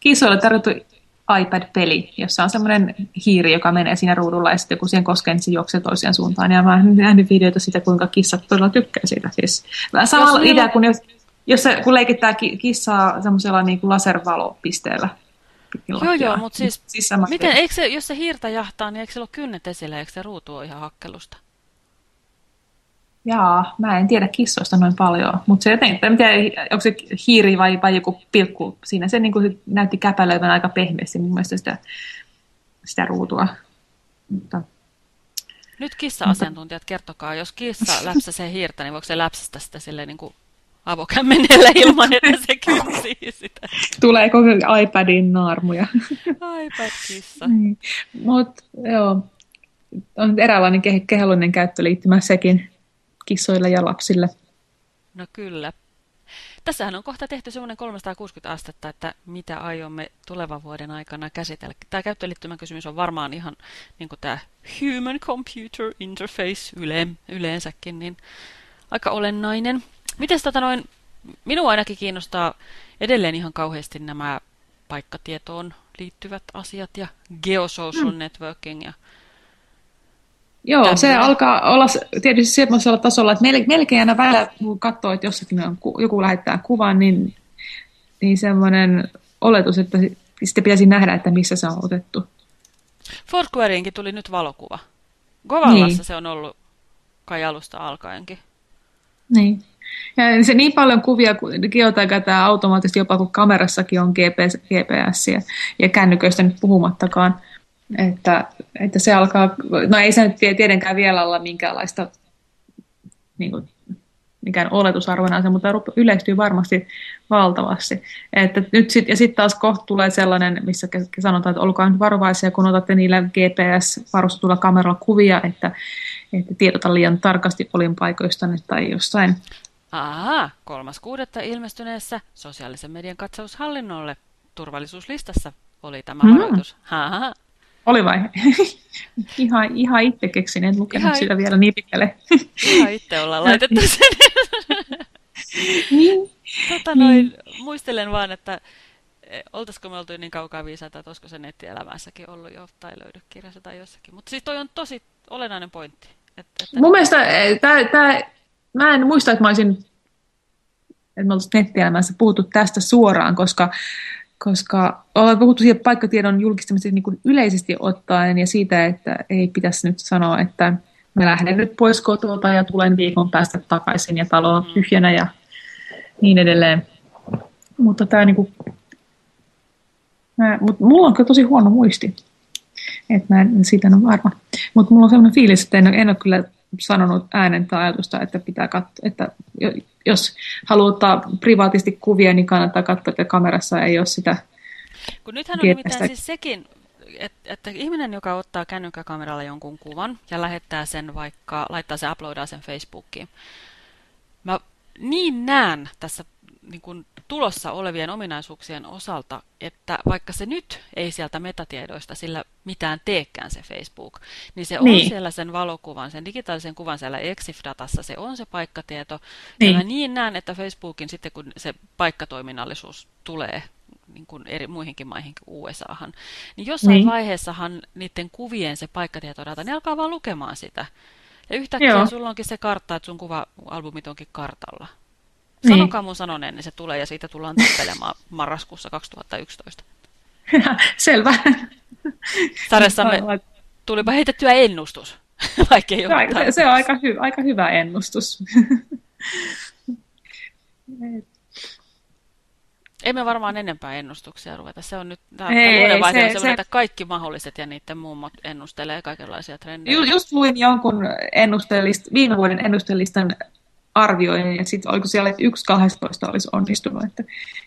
kissoille tarjottu iPad-peli, jossa on semmoinen hiiri, joka menee siinä ruudulla ja sitten kun siihen koskee, niin se juoksee toiseen suuntaan. Ja mä oon nähnyt videoita siitä, kuinka kissat todella tykkää siitä. Siis, samalla jos idea kuin jos, jos se, kun leikittää kissaa semmoisella niin kuin laservalopisteellä. Joo, joo, mutta siis, siis miten, eikö se, jos se hiirtä jahtaa, niin eikö se ole kynnet esillä, eikö se ruutu ole ihan hakkelusta? Jaa, mä en tiedä kissoista noin paljon, mutta se jotenkin, mitä, onko se hiiri vai, vai joku pilkku siinä, se, niin kuin, se näytti käpälöivän aika pehmeästi mun mielestä sitä, sitä ruutua. Mutta, Nyt kissa-asiantuntijat, kertokaa, jos kissa läpsäsee hiirtä, niin voiko se läpsästä sitä silleen niin kuin avokämmenellä ilman, että se kynsii sitä? Tulee koko iPadin naarmuja. iPad-kissa. Niin. Mutta joo, on eräänlainen kehollinen käyttöliittymä sekin kissoille ja lapsille. No kyllä. Tässähän on kohta tehty semmoinen 360 astetta, että mitä aiomme tulevan vuoden aikana käsitellä. Tämä käyttöliittymän kysymys on varmaan ihan niin kuin tämä Human Computer Interface yle, yleensäkin, niin aika olennainen. Miten tota noin, minua ainakin kiinnostaa edelleen ihan kauheasti nämä paikkatietoon liittyvät asiat ja geosocial mm. networking ja Joo, Tämmöinen. se alkaa olla tietysti semmoisella tasolla, että melkein aina välillä, kun katsoo, että jossakin on, joku lähettää kuvan, niin, niin semmoinen oletus, että sitten pitäisi nähdä, että missä se on otettu. Foursquareinkin tuli nyt valokuva. Govallassa niin. se on ollut kai alusta alkaenkin. Niin. Ja se niin paljon kuvia, kun geotagataan automaattisesti jopa kun kamerassakin on GPS, GPS ja, ja kännyköistä nyt puhumattakaan. Että, että se alkaa, no ei se nyt tietenkään vielä olla minkäänlaista niin kuin, mikään oletusarvoinen asia, mutta yleistyy varmasti valtavasti. Että nyt sit, ja sitten taas kohta tulee sellainen, missä sanotaan, että olkaa nyt varovaisia, kun otatte niillä GPS-varustetulla kameralla kuvia, että, että tiedota liian tarkasti olinpaikoista tai jossain. Aha, kolmas kuudetta ilmestyneessä sosiaalisen median katsaushallinnolle turvallisuuslistassa oli tämä mm. varoitus. Ha, oli vai? ihan, ihan itse keksin, en lukenut ihan sitä vielä niin pitkälle. ihan itse ollaan laitettu sen. niin. Tota noin, niin. Muistelen vaan, että e, oltaisiko me oltu niin kaukaa viisaita, että olisiko se nettielämässäkin ollut jo tai löydy kirjassa tai jossakin. Mutta siis toi on tosi olennainen pointti. Että, että Mun mielestä e, tää, tää, mä en muista, että mä olisin että me oltaisiin nettielämässä puhuttu tästä suoraan, koska koska ollaan puhuttu siitä paikkatiedon julkistamisesta niin kuin yleisesti ottaen ja siitä, että ei pitäisi nyt sanoa, että mä lähden nyt pois kotota ja tulen viikon päästä takaisin ja talo on tyhjänä ja niin edelleen. Mutta tämä niin kuin, mä, mutta mulla on kyllä tosi huono muisti, että mä en siitä en ole varma. Mutta mulla on sellainen fiilis, että en, en ole kyllä sanonut äänen tai ajatusta, että pitää katsoa, että jos haluaa ottaa privaatisti kuvia, niin kannattaa katsoa, että kamerassa ei ole sitä Kun nythän on nimittäin siis sekin, että, että ihminen, joka ottaa kännykkäkameralla jonkun kuvan ja lähettää sen vaikka, laittaa sen, uploadaa sen Facebookiin. Mä niin näen tässä niin kuin tulossa olevien ominaisuuksien osalta, että vaikka se nyt ei sieltä metatiedoista sillä mitään teekään se Facebook, niin se niin. on siellä sen valokuvan, sen digitaalisen kuvan siellä EXIF-datassa, se on se paikkatieto. Niin. Ja mä niin näen, että Facebookin sitten kun se paikkatoiminnallisuus tulee niin kuin eri muihinkin maihin kuin USAhan, niin jossain niin. vaiheessahan niiden kuvien se paikkatietodata, ne alkaa vaan lukemaan sitä. Ja yhtäkkiä Joo. sulla onkin se kartta, että sun kuva-albumit onkin kartalla. Niin. Sanokaa mun sanoneen, niin se tulee ja siitä tullaan tappelemaan marraskuussa 2011. Selvä. Sarjassamme tulipa heitettyä ennustus. Vaikka ei se, aika, se on aika, hy, aika hyvä ennustus. Emme varmaan enempää ennustuksia ruveta. Se on nyt tämä vaihe, se, se, kaikki mahdolliset ja niiden muummat ennustelee kaikenlaisia trendejä. Just, just luin jonkun ennustelist, viime vuoden ennustelistan arvioin, ja sitten oliko siellä, että yksi 12 olisi onnistunut, että,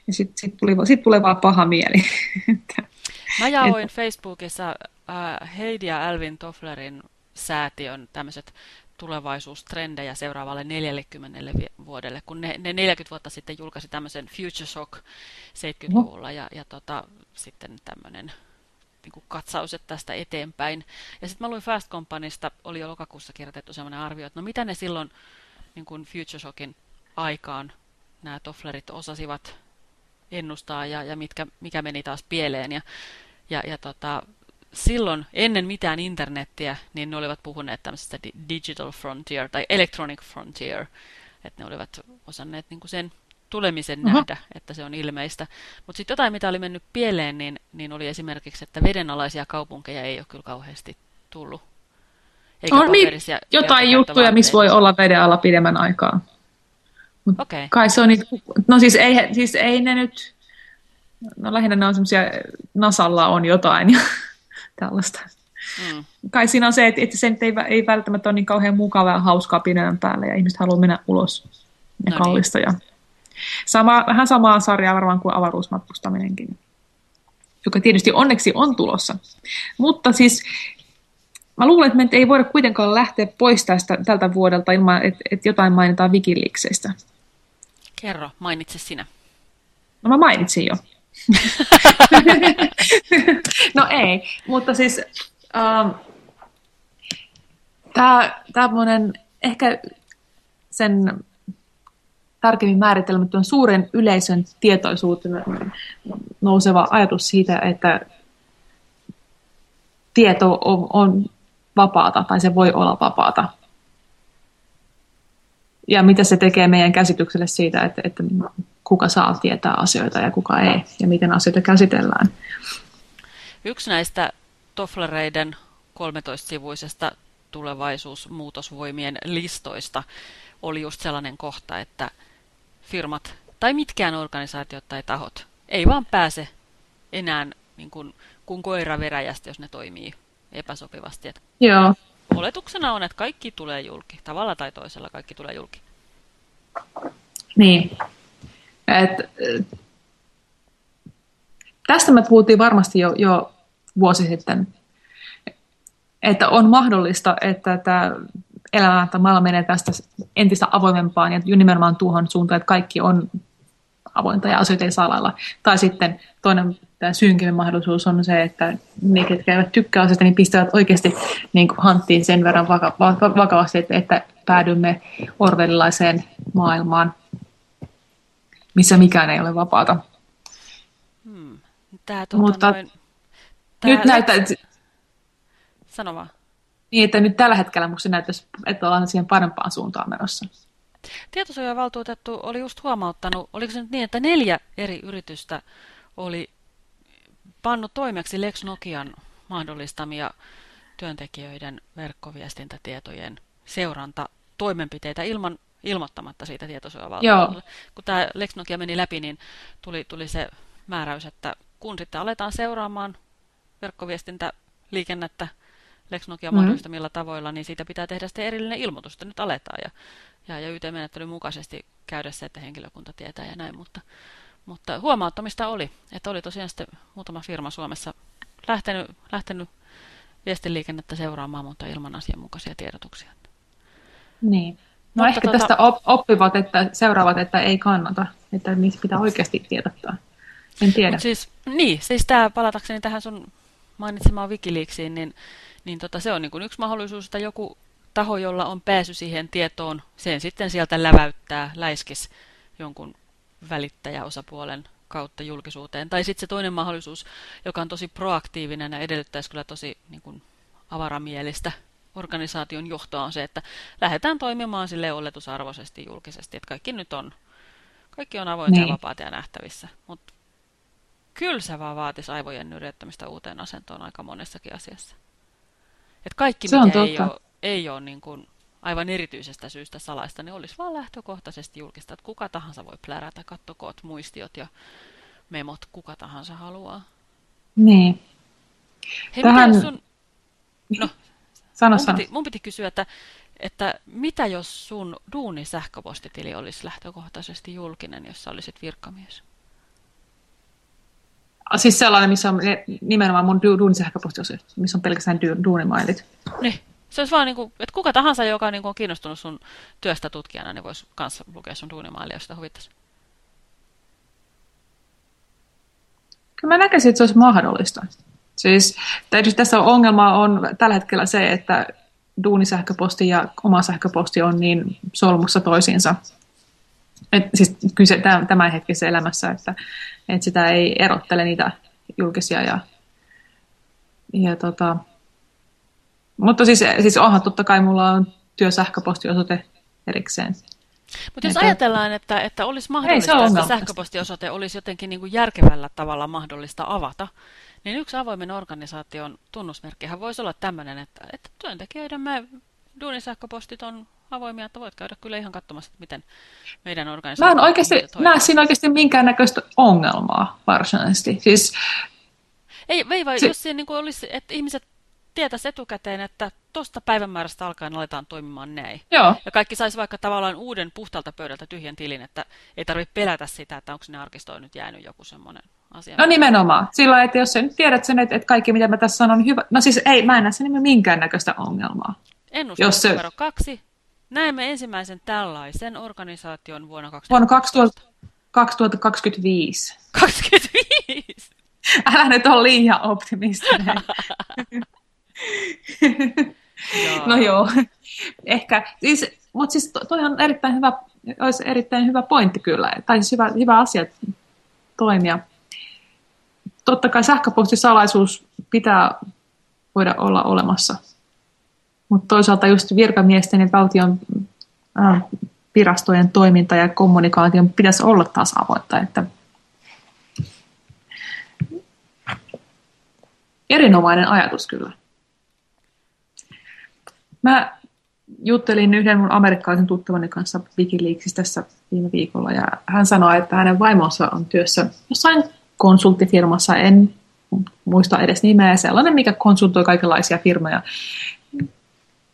ja sitten sit tuli, sit tulee vaan paha mieli. Mä jaoin. Facebookissa äh, Heidi ja Alvin Tofflerin säätiön tämmöiset tulevaisuustrendejä seuraavalle 40 vuodelle, kun ne, ne 40 vuotta sitten julkaisi tämmöisen Future Shock 70-luvulla ja, ja tota, sitten tämmöinen niin katsaus tästä eteenpäin. Ja sitten mä luin Fast Companysta, oli jo lokakuussa kirjoitettu sellainen arvio, että no mitä ne silloin niin kuin Future Shockin aikaan nämä Tofflerit osasivat ennustaa ja, ja mitkä, mikä meni taas pieleen. Ja, ja, ja tota, silloin ennen mitään internettiä, niin ne olivat puhuneet tämmöisestä digital frontier tai electronic frontier, että ne olivat osanneet niin kuin sen tulemisen uh-huh. nähdä, että se on ilmeistä. Mutta sitten jotain, mitä oli mennyt pieleen, niin, niin oli esimerkiksi, että vedenalaisia kaupunkeja ei ole kyllä kauheasti tullut eikä on niin, jotain juttuja, missä voi olla veden alla pidemmän aikaa. Mut okay. Kai se on niitä, no siis ei, siis ei ne nyt, no lähinnä ne on semmoisia, Nasalla on jotain ja tällaista. Mm. Kai siinä on se, että, että se ei, ei välttämättä ole niin kauhean mukavaa ja hauskaa pidemmän päälle ja ihmiset haluaa mennä ulos ja no kallista. Niin. Ja sama, vähän samaa sarjaa varmaan kuin avaruusmatkustaminenkin joka tietysti onneksi on tulossa. Mutta siis Mä luulen, että me ei voida kuitenkaan lähteä pois tästä tältä vuodelta ilman, että, että jotain mainitaan Wikileaksista. Kerro, mainitse sinä. No mä mainitsin jo. no ei, mutta siis tämä tämmöinen ehkä sen tarkemmin määritelmätön suuren yleisön tietoisuuteen nouseva ajatus siitä, että tieto on, on vapaata tai se voi olla vapaata. Ja mitä se tekee meidän käsitykselle siitä, että, että kuka saa tietää asioita ja kuka ei ja miten asioita käsitellään. Yksi näistä Tofflereiden 13-sivuisesta tulevaisuusmuutosvoimien listoista oli just sellainen kohta, että firmat tai mitkään organisaatiot tai tahot ei vaan pääse enää niin kuin, kuin koira veräjästä, jos ne toimii epäsopivasti. Että Joo. Oletuksena on, että kaikki tulee julki. Tavalla tai toisella kaikki tulee julki. Niin. Et, tästä me puhuttiin varmasti jo, jo vuosi sitten, että on mahdollista, että tämä elämä että maailma menee tästä entistä avoimempaan ja nimenomaan tuohon suuntaan, että kaikki on avointa ja asioita ei salailla. Tai sitten toinen tämä synkemmin mahdollisuus on se, että ne, ketkä eivät tykkää asioista, niin pistävät oikeasti niin hanttiin sen verran vaka- vakavasti, että, että päädymme orvelilaiseen maailmaan, missä mikään ei ole vapaata. Hmm. Tämä, tuota, Mutta noin, tämä nyt näyttää... Sano vaan. Niin, että nyt tällä hetkellä minusta näyttäisi, että ollaan siihen parempaan suuntaan menossa. Tietosuojavaltuutettu oli just huomauttanut, oliko se nyt niin, että neljä eri yritystä oli pannut toimeksi Lex Nokian mahdollistamia työntekijöiden verkkoviestintätietojen seuranta toimenpiteitä ilman ilmoittamatta siitä tietosuojavaltuutetulle. Kun tämä Lex Nokia meni läpi, niin tuli, tuli se määräys, että kun sitten aletaan seuraamaan verkkoviestintäliikennettä Lex Nokia mm. mahdollistamilla tavoilla, niin siitä pitää tehdä sitten erillinen ilmoitus, että nyt aletaan. Ja, ja, ja YT-menettelyn mukaisesti käydä se, että henkilökunta tietää ja näin, mutta mutta huomauttamista oli, että oli tosiaan sitten muutama firma Suomessa lähtenyt, lähtenyt viestiliikennettä seuraamaan, mutta ilman asianmukaisia tiedotuksia. Niin. No mutta ehkä tota... tästä oppivat, että seuraavat, että ei kannata, että niistä pitää oikeasti tiedottaa. En tiedä. Mut siis, niin, siis tämä palatakseni tähän sun mainitsemaan Wikileaksiin, niin, niin tota, se on niin kuin yksi mahdollisuus, että joku taho, jolla on pääsy siihen tietoon, sen sitten sieltä läväyttää, läiskis jonkun välittäjäosapuolen kautta julkisuuteen. Tai sitten se toinen mahdollisuus, joka on tosi proaktiivinen ja edellyttäisi kyllä tosi niin kuin, avaramielistä organisaation johtoa on se, että lähdetään toimimaan sille oletusarvoisesti julkisesti, että kaikki nyt on, kaikki on avointa niin. ja vapaata ja nähtävissä. Mutta kyllä se vaan vaatisi aivojen nyrjettämistä uuteen asentoon aika monessakin asiassa. Et kaikki, se mikä ei ole, ei ole niin kuin aivan erityisestä syystä salaista, niin olisi vaan lähtökohtaisesti julkista, että kuka tahansa voi plärätä, kattokoot muistiot ja memot, kuka tahansa haluaa. Niin. Hei, Tähän... sun... No, sano, mun, sano. Piti, mun piti kysyä, että, että mitä jos sun duuni sähköpostitili olisi lähtökohtaisesti julkinen, jos sä olisit virkamies? Siis sellainen, missä on nimenomaan mun duunisähköposti, missä on pelkästään duunimailit. Niin. Se olisi vaan, niin kuin, että kuka tahansa, joka niin kuin on kiinnostunut sun työstä tutkijana, niin voisi myös lukea sun duunimailia, jos sitä huvittaisi. Kyllä mä näkisin, että se olisi mahdollista. Siis tässä ongelma on tällä hetkellä se, että duunisähköposti ja oma sähköposti on niin solmussa toisiinsa. Et, siis kyse tämän hetkisessä elämässä, että, että sitä ei erottele niitä julkisia ja, ja tota, mutta siis, siis onhan totta kai mulla on työsähköpostiosoite erikseen. Mutta jos ajatellaan, että, että olisi mahdollista, että sähköpostiosoite olisi jotenkin niin kuin järkevällä tavalla mahdollista avata, niin yksi avoimen organisaation tunnusmerkkihän voisi olla tämmöinen, että, että työntekijöiden mä, duunisähköpostit on avoimia, että voit käydä kyllä ihan katsomassa, miten meidän organisaatio... Mä en oikeasti näe siinä oikeasti minkäännäköistä ongelmaa varsinaisesti. Siis, ei, ei vai, se... jos siinä niin olisi, että ihmiset tietäisi etukäteen, että tuosta päivämäärästä alkaen aletaan toimimaan näin. Joo. Ja kaikki saisi vaikka tavallaan uuden puhtalta pöydältä tyhjän tilin, että ei tarvitse pelätä sitä, että onko sinne arkistoon nyt jäänyt joku semmoinen asia. No nimenomaan. Sillä että jos sä nyt tiedät sen, että, että kaikki mitä mä tässä sanon on hyvä. No siis ei, mä en näe sen minkäännäköistä ongelmaa. Ennustus se... numero kaksi. Näemme ensimmäisen tällaisen organisaation vuonna 2020. Vuonna 2000, 2025. 25? Älä nyt ole liian optimistinen. no joo, ehkä. Siis, mutta siis toi on erittäin hyvä, olisi erittäin hyvä pointti kyllä, tai siis hyvä, hyvä asia toimia. Totta kai sähköpostisalaisuus pitää voida olla olemassa, mutta toisaalta just virkamiesten ja valtion äh, virastojen toiminta ja kommunikaation pitäisi olla taas avointa, että erinomainen ajatus kyllä. Mä juttelin yhden mun amerikkalaisen tuttavani kanssa Wikileaksista tässä viime viikolla ja hän sanoi, että hänen vaimonsa on työssä jossain konsulttifirmassa, en muista edes nimeä, sellainen, mikä konsultoi kaikenlaisia firmoja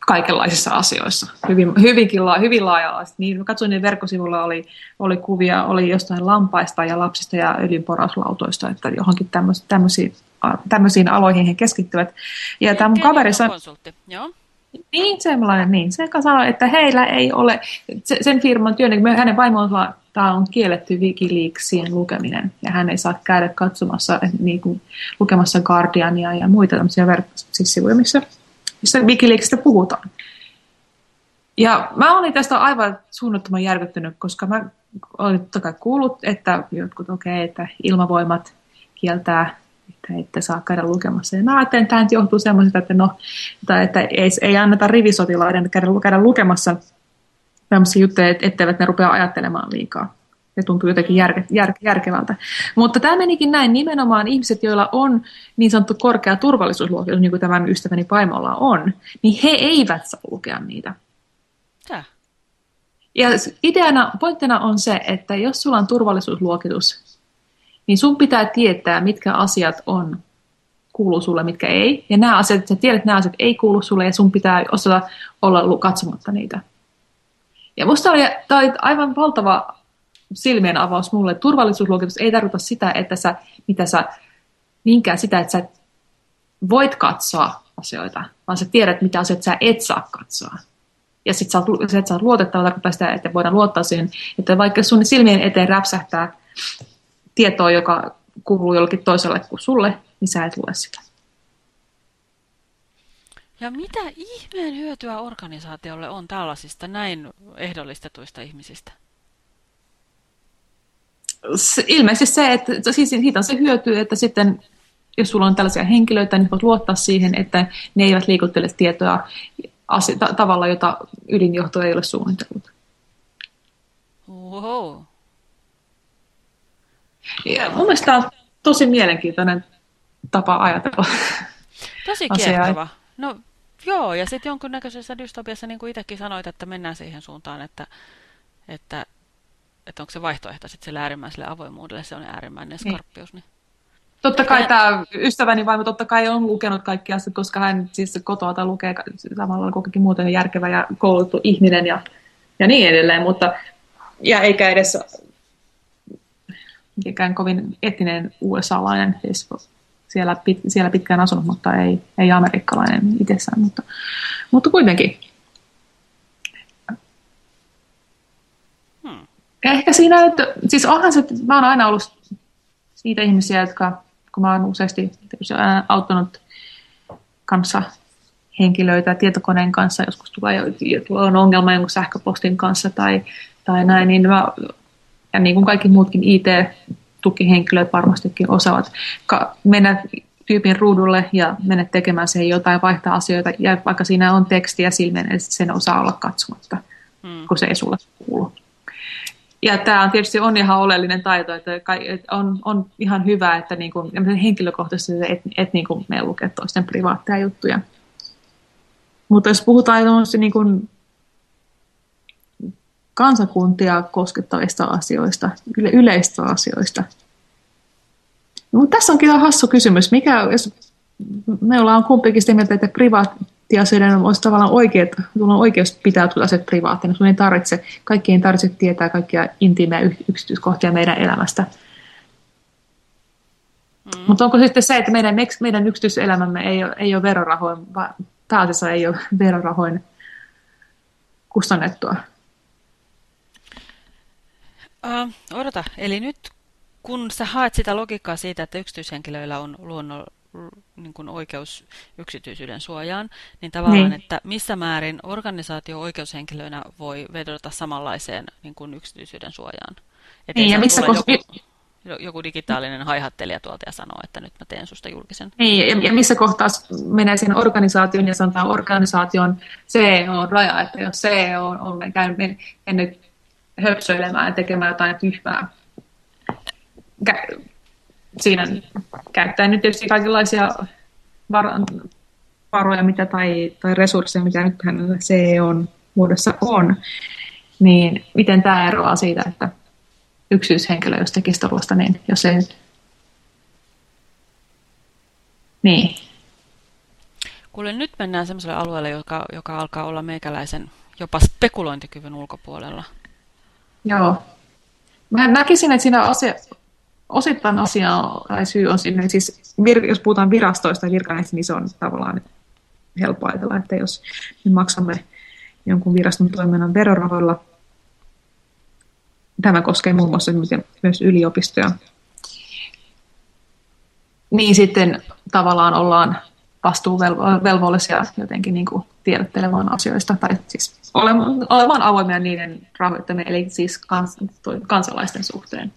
kaikenlaisissa asioissa, hyvin, hyvinkin hyvin laaja Niin, mä katsoin, niin verkkosivulla oli, oli kuvia, oli jostain lampaista ja lapsista ja öljynporauslautoista, että johonkin tämmöisiin, tämmöisiin aloihin he keskittyvät. Ja tämä mun kaveri sanoi... Joo. Niin, semmoinen, niin. Se sanoi, että heillä ei ole, sen firman työntekijä, hänen vaimonsa tämä on kielletty Wikileaksien lukeminen, ja hän ei saa käydä katsomassa, niin kuin, lukemassa Guardiania ja muita tämmöisiä verkkosivuja, missä, missä Wikileaksista puhutaan. Ja mä olin tästä aivan suunnattoman järkyttynyt, koska mä olin totta kai kuullut, että jotkut okei, okay, että ilmavoimat kieltää että ette saa käydä lukemassa. Ja mä ajattelin, että tämä johtuu semmoisesta, että, no, tai että ei, ei anneta rivisotilaiden käydä, käydä lukemassa tämmöisiä juttuja, etteivät ne rupea ajattelemaan liikaa. Se tuntuu jotenkin järke, jär, järkevältä. Mutta tämä menikin näin. Nimenomaan ihmiset, joilla on niin sanottu korkea turvallisuusluokitus, niin kuin tämän ystäväni Paimolla on, niin he eivät saa lukea niitä. Tää. Ja ideana, pointtina on se, että jos sulla on turvallisuusluokitus, niin sun pitää tietää, mitkä asiat on kuuluu sulle, mitkä ei. Ja nämä asiat, sä tiedät, että nämä asiat ei kuulu sulle ja sun pitää osata olla katsomatta niitä. Ja musta oli, oli aivan valtava silmien avaus mulle. Turvallisuusluokitus ei tarkoita sitä, että sä, mitä sä, niinkään sitä, että sä voit katsoa asioita, vaan sä tiedät, mitä asioita sä et saa katsoa. Ja sit sä oot, sä oot luotettava, tarkoittaa sitä, että voidaan luottaa siihen, että vaikka sun silmien eteen räpsähtää tietoa, joka kuuluu jollekin toiselle kuin sulle, niin sä et lue sitä. Ja mitä ihmeen hyötyä organisaatiolle on tällaisista näin ehdollistetuista ihmisistä? Ilmeisesti se, että siis siitä on se hyöty, että sitten jos sulla on tällaisia henkilöitä, niin voit luottaa siihen, että ne eivät liikuttele tietoa tavalla, jota ydinjohto ei ole suunnitellut. Wow. Ja mun mielestä tämä on tosi mielenkiintoinen tapa ajatella. Tosi kiehtova. No joo, ja sitten jonkunnäköisessä dystopiassa, niin kuin itsekin sanoit, että mennään siihen suuntaan, että, että, että onko se vaihtoehto sitten sille äärimmäiselle avoimuudelle, se on äärimmäinen niin. skarppius. Niin. Totta kai tämä ystäväni vaimo totta kai on lukenut kaikki asiat, koska hän siis kotoa lukee samalla kuin kaikki muuten järkevä ja kouluttu ihminen ja, ja niin edelleen, mutta ja eikä edes mikään kovin etinen USA-lainen, siis siellä, pit, siellä pitkään asunut, mutta ei, ei amerikkalainen itsessään, mutta, mutta kuitenkin. Hmm. Ehkä siinä, että, siis onhan se, että mä oon aina ollut niitä ihmisiä, jotka, kun mä oon useasti auttanut kanssa henkilöitä tietokoneen kanssa, joskus tulee, on ongelma jonkun sähköpostin kanssa tai, tai näin, niin mä ja niin kuin kaikki muutkin IT-tukihenkilöt varmastikin osaavat mennä tyypin ruudulle ja mennä tekemään siihen jotain, vaihtaa asioita, ja vaikka siinä on tekstiä silmien, niin sen osaa olla katsomatta, hmm. kun se ei sulle kuulu. Ja tämä on tietysti on ihan oleellinen taito, että on, on ihan hyvä, että niin kuin, henkilökohtaisesti et, et niin kuin me lukee toisten privaatteja juttuja. Mutta jos puhutaan niin kuin kansakuntia koskettavista asioista, yle, yleistä asioista. No, mutta tässä onkin hassu kysymys. Mikä, jos me ollaan kumpikin sitä mieltä, että privaattiasioiden olisi tavallaan oikeat, on oikeus pitää asiat privaattina. Sun ei tarvitse, kaikki ei tarvitse tietää kaikkia intiimejä yksityiskohtia meidän elämästä. Mm. Mutta onko sitten se, että meidän, meidän yksityiselämämme ei ole, ei ole verorahoin, vaan pääasiassa ei ole verorahoin kustannettua? Uh, odota, eli nyt kun sä haet sitä logiikkaa siitä, että yksityishenkilöillä on luonno, niin kuin oikeus yksityisyyden suojaan, niin tavallaan, niin. että missä määrin organisaatio oikeushenkilöinä voi vedota samanlaiseen niin kuin yksityisyyden suojaan. Että niin, ja missä joku, joku digitaalinen haihattelija tuolta ja sanoo, että nyt mä teen susta julkisen. Niin, ja, ja missä kohtaa menee siihen organisaation ja sanotaan organisaation CEO-raja, että jos CEO on, on käynyt mennyt höpsöilemään tekemään jotain tyhmää. Siinä käyttää nyt tietysti kaikenlaisia var- varoja mitä tai, tai resursseja, mitä nyt hänellä on muodossa on, niin miten tämä eroaa siitä, että yksityishenkilö, jos tekisi tuollaista, niin jos ei. Niin. Kuule, nyt mennään semmoiselle alueelle, joka, joka alkaa olla meikäläisen jopa spekulointikyvyn ulkopuolella. Joo. Mä näkisin, että siinä asia, osittain asia tai syy on sinne, siis vir, jos puhutaan virastoista ja niin se on tavallaan helppo ajatella, että jos me maksamme jonkun viraston toiminnan verorahoilla, tämä koskee muun muassa myös yliopistoja, niin sitten tavallaan ollaan vastuuvelvollisia jotenkin niin kuin tiedottelemaan asioista, tai siis olemaan avoimia niiden rahoittamien, eli siis kans, kansalaisten suhteen.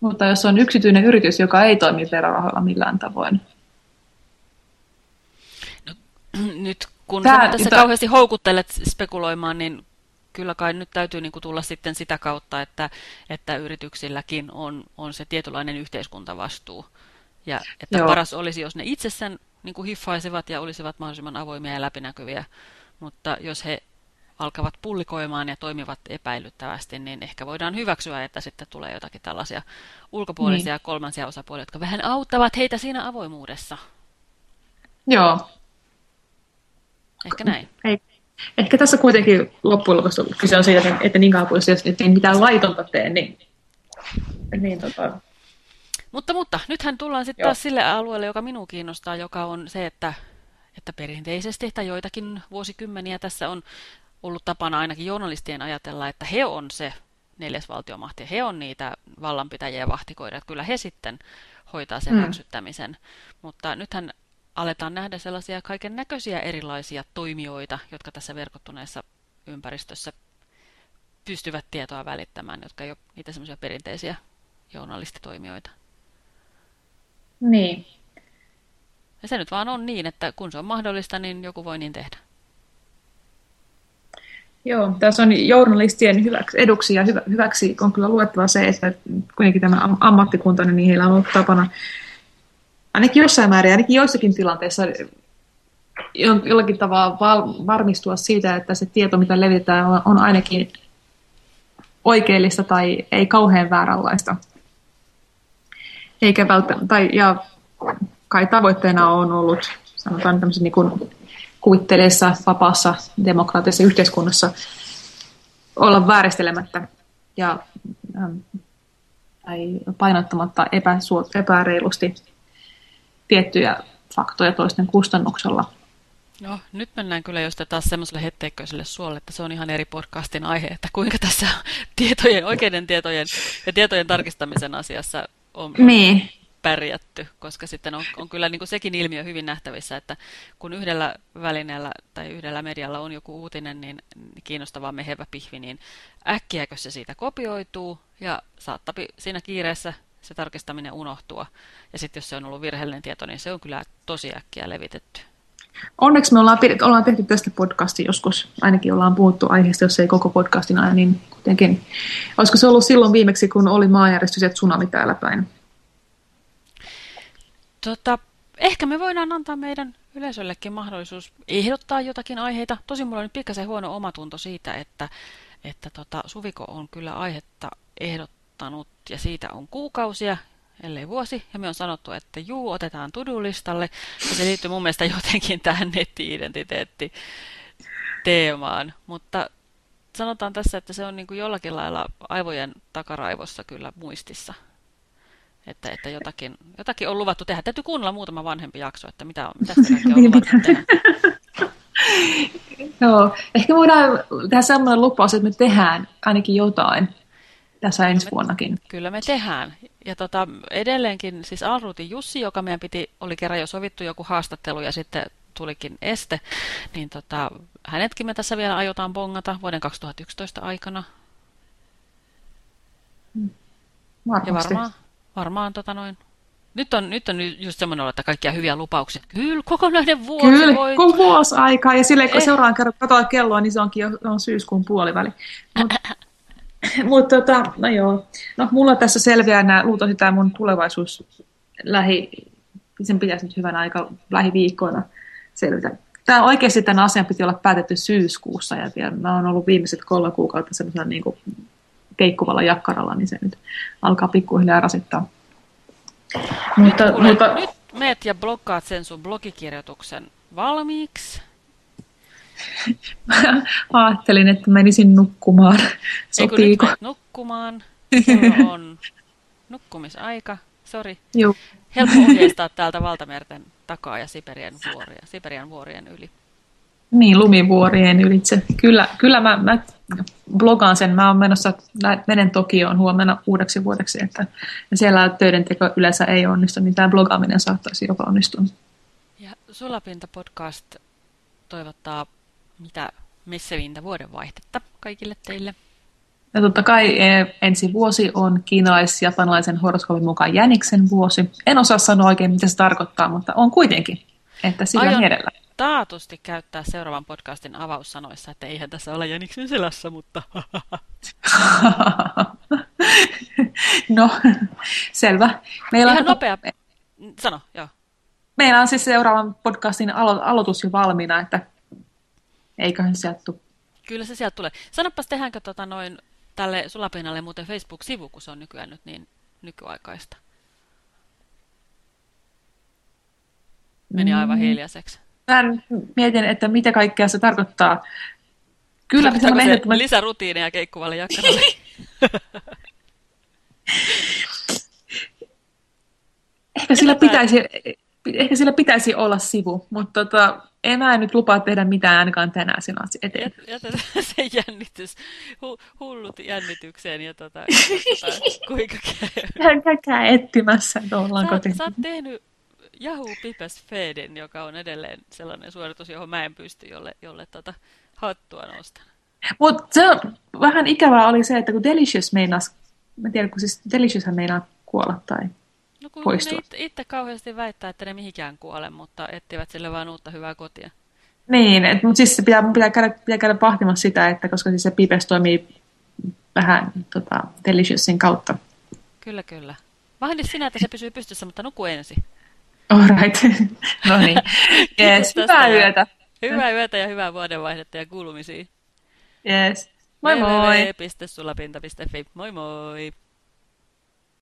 Mutta jos on yksityinen yritys, joka ei toimi verorahoilla millään tavoin. No, nyt kun Tää, tässä ta... kauheasti houkuttelet spekuloimaan, niin kyllä kai nyt täytyy niin kuin tulla sitten sitä kautta, että, että yrityksilläkin on, on se tietynlainen yhteiskuntavastuu. Ja että Joo. paras olisi, jos ne itse sen niin kuin hiffaisivat ja olisivat mahdollisimman avoimia ja läpinäkyviä. Mutta jos he alkavat pullikoimaan ja toimivat epäilyttävästi, niin ehkä voidaan hyväksyä, että sitten tulee jotakin tällaisia ulkopuolisia niin. kolmansia osapuolia, jotka vähän auttavat heitä siinä avoimuudessa. Joo. Ehkä näin. Ei. Ehkä tässä kuitenkin loppujen lopuksi kyse on siitä, että niin kauan kuin jos ei mitään laitonta tee, niin, niin tota, mutta, mutta nythän tullaan sitten taas sille alueelle, joka minua kiinnostaa, joka on se, että, että perinteisesti tai joitakin vuosikymmeniä tässä on ollut tapana ainakin journalistien ajatella, että he on se neljäs valtiomahti, he on niitä vallanpitäjiä ja vahtikoida, että kyllä he sitten hoitaa sen mm. hyväksyttämisen. Mutta nythän aletaan nähdä sellaisia kaiken näköisiä erilaisia toimijoita, jotka tässä verkottuneessa ympäristössä pystyvät tietoa välittämään, jotka ei ole niitä semmoisia perinteisiä journalistitoimijoita. Niin. Ja se nyt vaan on niin, että kun se on mahdollista, niin joku voi niin tehdä. Joo, tässä on journalistien hyväksi, eduksi ja hyvä, hyväksi on kyllä luettava se, että kuitenkin tämä ammattikunta, niin heillä on ollut tapana ainakin jossain määrin, ainakin joissakin tilanteissa jollakin tavalla varmistua siitä, että se tieto, mitä levitetään, on ainakin oikeellista tai ei kauhean vääränlaista eikä välttämättä, tai, ja kai tavoitteena on ollut, sanotaan tämmöisen niin kuin kuvitteleessa, vapaassa, demokraattisessa yhteiskunnassa olla vääristelemättä ja ähm, tai painottamatta epäsuot, epäreilusti tiettyjä faktoja toisten kustannuksella. No, nyt mennään kyllä just taas semmoiselle hetteikköiselle suolle, että se on ihan eri podcastin aihe, että kuinka tässä tietojen, oikeiden tietojen ja tietojen tarkistamisen asiassa on, niin. pärjätty, koska sitten on, on kyllä niin kuin sekin ilmiö hyvin nähtävissä, että kun yhdellä välineellä tai yhdellä medialla on joku uutinen, niin kiinnostava mehevä pihvi, niin äkkiäkö se siitä kopioituu ja saattaa siinä kiireessä se tarkistaminen unohtua. Ja sitten jos se on ollut virheellinen tieto, niin se on kyllä tosi äkkiä levitetty. Onneksi me ollaan, ollaan tehty tästä podcasti joskus, ainakin ollaan puhuttu aiheesta, jos ei koko podcastin aina, niin kuitenkin. Olisiko se ollut silloin viimeksi, kun oli maanjärjestys ja tsunami täällä päin? Tota, ehkä me voidaan antaa meidän yleisöllekin mahdollisuus ehdottaa jotakin aiheita. Tosin mulla on nyt pikkasen huono omatunto siitä, että, että tota, Suviko on kyllä aihetta ehdottanut ja siitä on kuukausia ellei vuosi, ja me on sanottu, että juu, otetaan tudulistalle, ja se liittyy mun mielestä jotenkin tähän netti-identiteetti teemaan, mutta sanotaan tässä, että se on niin kuin jollakin lailla aivojen takaraivossa kyllä muistissa. Että, että jotakin, jotakin on luvattu tehdä. Täytyy kuunnella muutama vanhempi jakso, että mitä, mitä on niin luvattu tehdä. Joo, ehkä voidaan tehdä sellainen lupaus, että me tehdään ainakin jotain tässä ensi vuonnakin. Kyllä me tehdään. Ja tota, edelleenkin siis Alruutin Jussi, joka meidän piti, oli kerran jo sovittu joku haastattelu ja sitten tulikin este, niin tota, hänetkin me tässä vielä aiotaan bongata vuoden 2011 aikana. Varmasti. Ja varmaan, varmaan tota noin, nyt on, nyt on just semmoinen että kaikkia hyviä lupauksia. Kyllä, kokonainen vuosi Kyllä, voit... kun vuosi aikaa. Ja silleen, kun eh. seuraan kerran katsoa kelloa, niin se onkin jo on syyskuun puoliväli. Mut, Mutta tota, no joo. No, mulla tässä selviää nämä, luultavasti tämä mun tulevaisuus lähi, sen pitäisi nyt hyvän aika lähiviikkoina selvitä. Tämä oikeasti tämän asian piti olla päätetty syyskuussa ja vielä, mä oon ollut viimeiset kolme kuukautta semmoisella niin kuin keikkuvalla jakkaralla, niin se nyt alkaa pikkuhiljaa rasittaa. Mutta, nyt, mutta... nyt meet ja blokkaat sen sun blogikirjoituksen valmiiksi? Mä ajattelin, että menisin nukkumaan. Sopiiko? Ei nukkumaan. Kello on nukkumisaika. Sori. Helppo ohjeistaa täältä valtamerten takaa ja Siperian, vuoria, Siperian vuorien yli. Niin, lumivuorien ylitse. Kyllä, kyllä mä, mä blogaan sen. Mä oon menossa, menen Tokioon huomenna uudeksi vuodeksi, että siellä töiden teko yleensä ei onnistu, niin tämä blogaaminen saattaisi jopa onnistua. Ja Sulapinta podcast toivottaa mitä messevintä vuodenvaihtetta kaikille teille. Ja totta kai e, ensi vuosi on kiinalais-japanilaisen horoskoopin mukaan Jäniksen vuosi. En osaa sanoa oikein, mitä se tarkoittaa, mutta on kuitenkin, että sillä Aion mielellä. taatusti käyttää seuraavan podcastin avaussanoissa, että eihän tässä ole Jäniksen selässä, mutta... no, selvä. Meillä Ihan on nopea. Sano, joo. Meillä on siis seuraavan podcastin alo- aloitus jo valmiina, että eiköhän sieltä tule. Kyllä se sieltä tulee. Sanopas, tehdäänkö tota noin tälle sulapinnalle muuten Facebook-sivu, kun se on nykyään nyt niin nykyaikaista? Meni mm. aivan hiljaiseksi. Mä mietin, että mitä kaikkea se tarkoittaa. Kyllä, se on ehdottomasti... Lisärutiineja keikkuvalle jakkaralle. ehkä, sillä pitäisi, ehkä sillä pitäisi olla sivu, mutta tota, en mä nyt lupaa tehdä mitään ainakaan tänään sen eteen. Jätetään se jännitys, hu, hullut jännitykseen ja tota, kuinka käy. Käykää etsimässä, että ollaan sä, sä oot tehnyt Yahoo Pipes Feden, joka on edelleen sellainen suoritus, johon mä en pysty, jolle, jolle tota, hattua nostan. Mutta se on, vähän ikävää oli se, että kun Delicious meinas, mä tiedän, kun siis Delicious meinaa kuolla tai No kun poistua. ne itse, itse kauheasti väittää, että ne mihinkään kuole, mutta etsivät sille vain uutta hyvää kotia. Niin, et, mutta siis pitää, pitää, käydä, pitää käydä pahtimassa sitä, että koska siis se pipes toimii vähän tota, Deliciousin kautta. Kyllä, kyllä. Vahdi sinä, että se pysyy pystyssä, mutta nuku ensin. All right. no niin. Yes, hyvää yötä. Hyvää yötä ja hyvää vuodenvaihdetta ja kuulumisia. Yes. Moi moi. www.sulapinta.fi. Moi moi.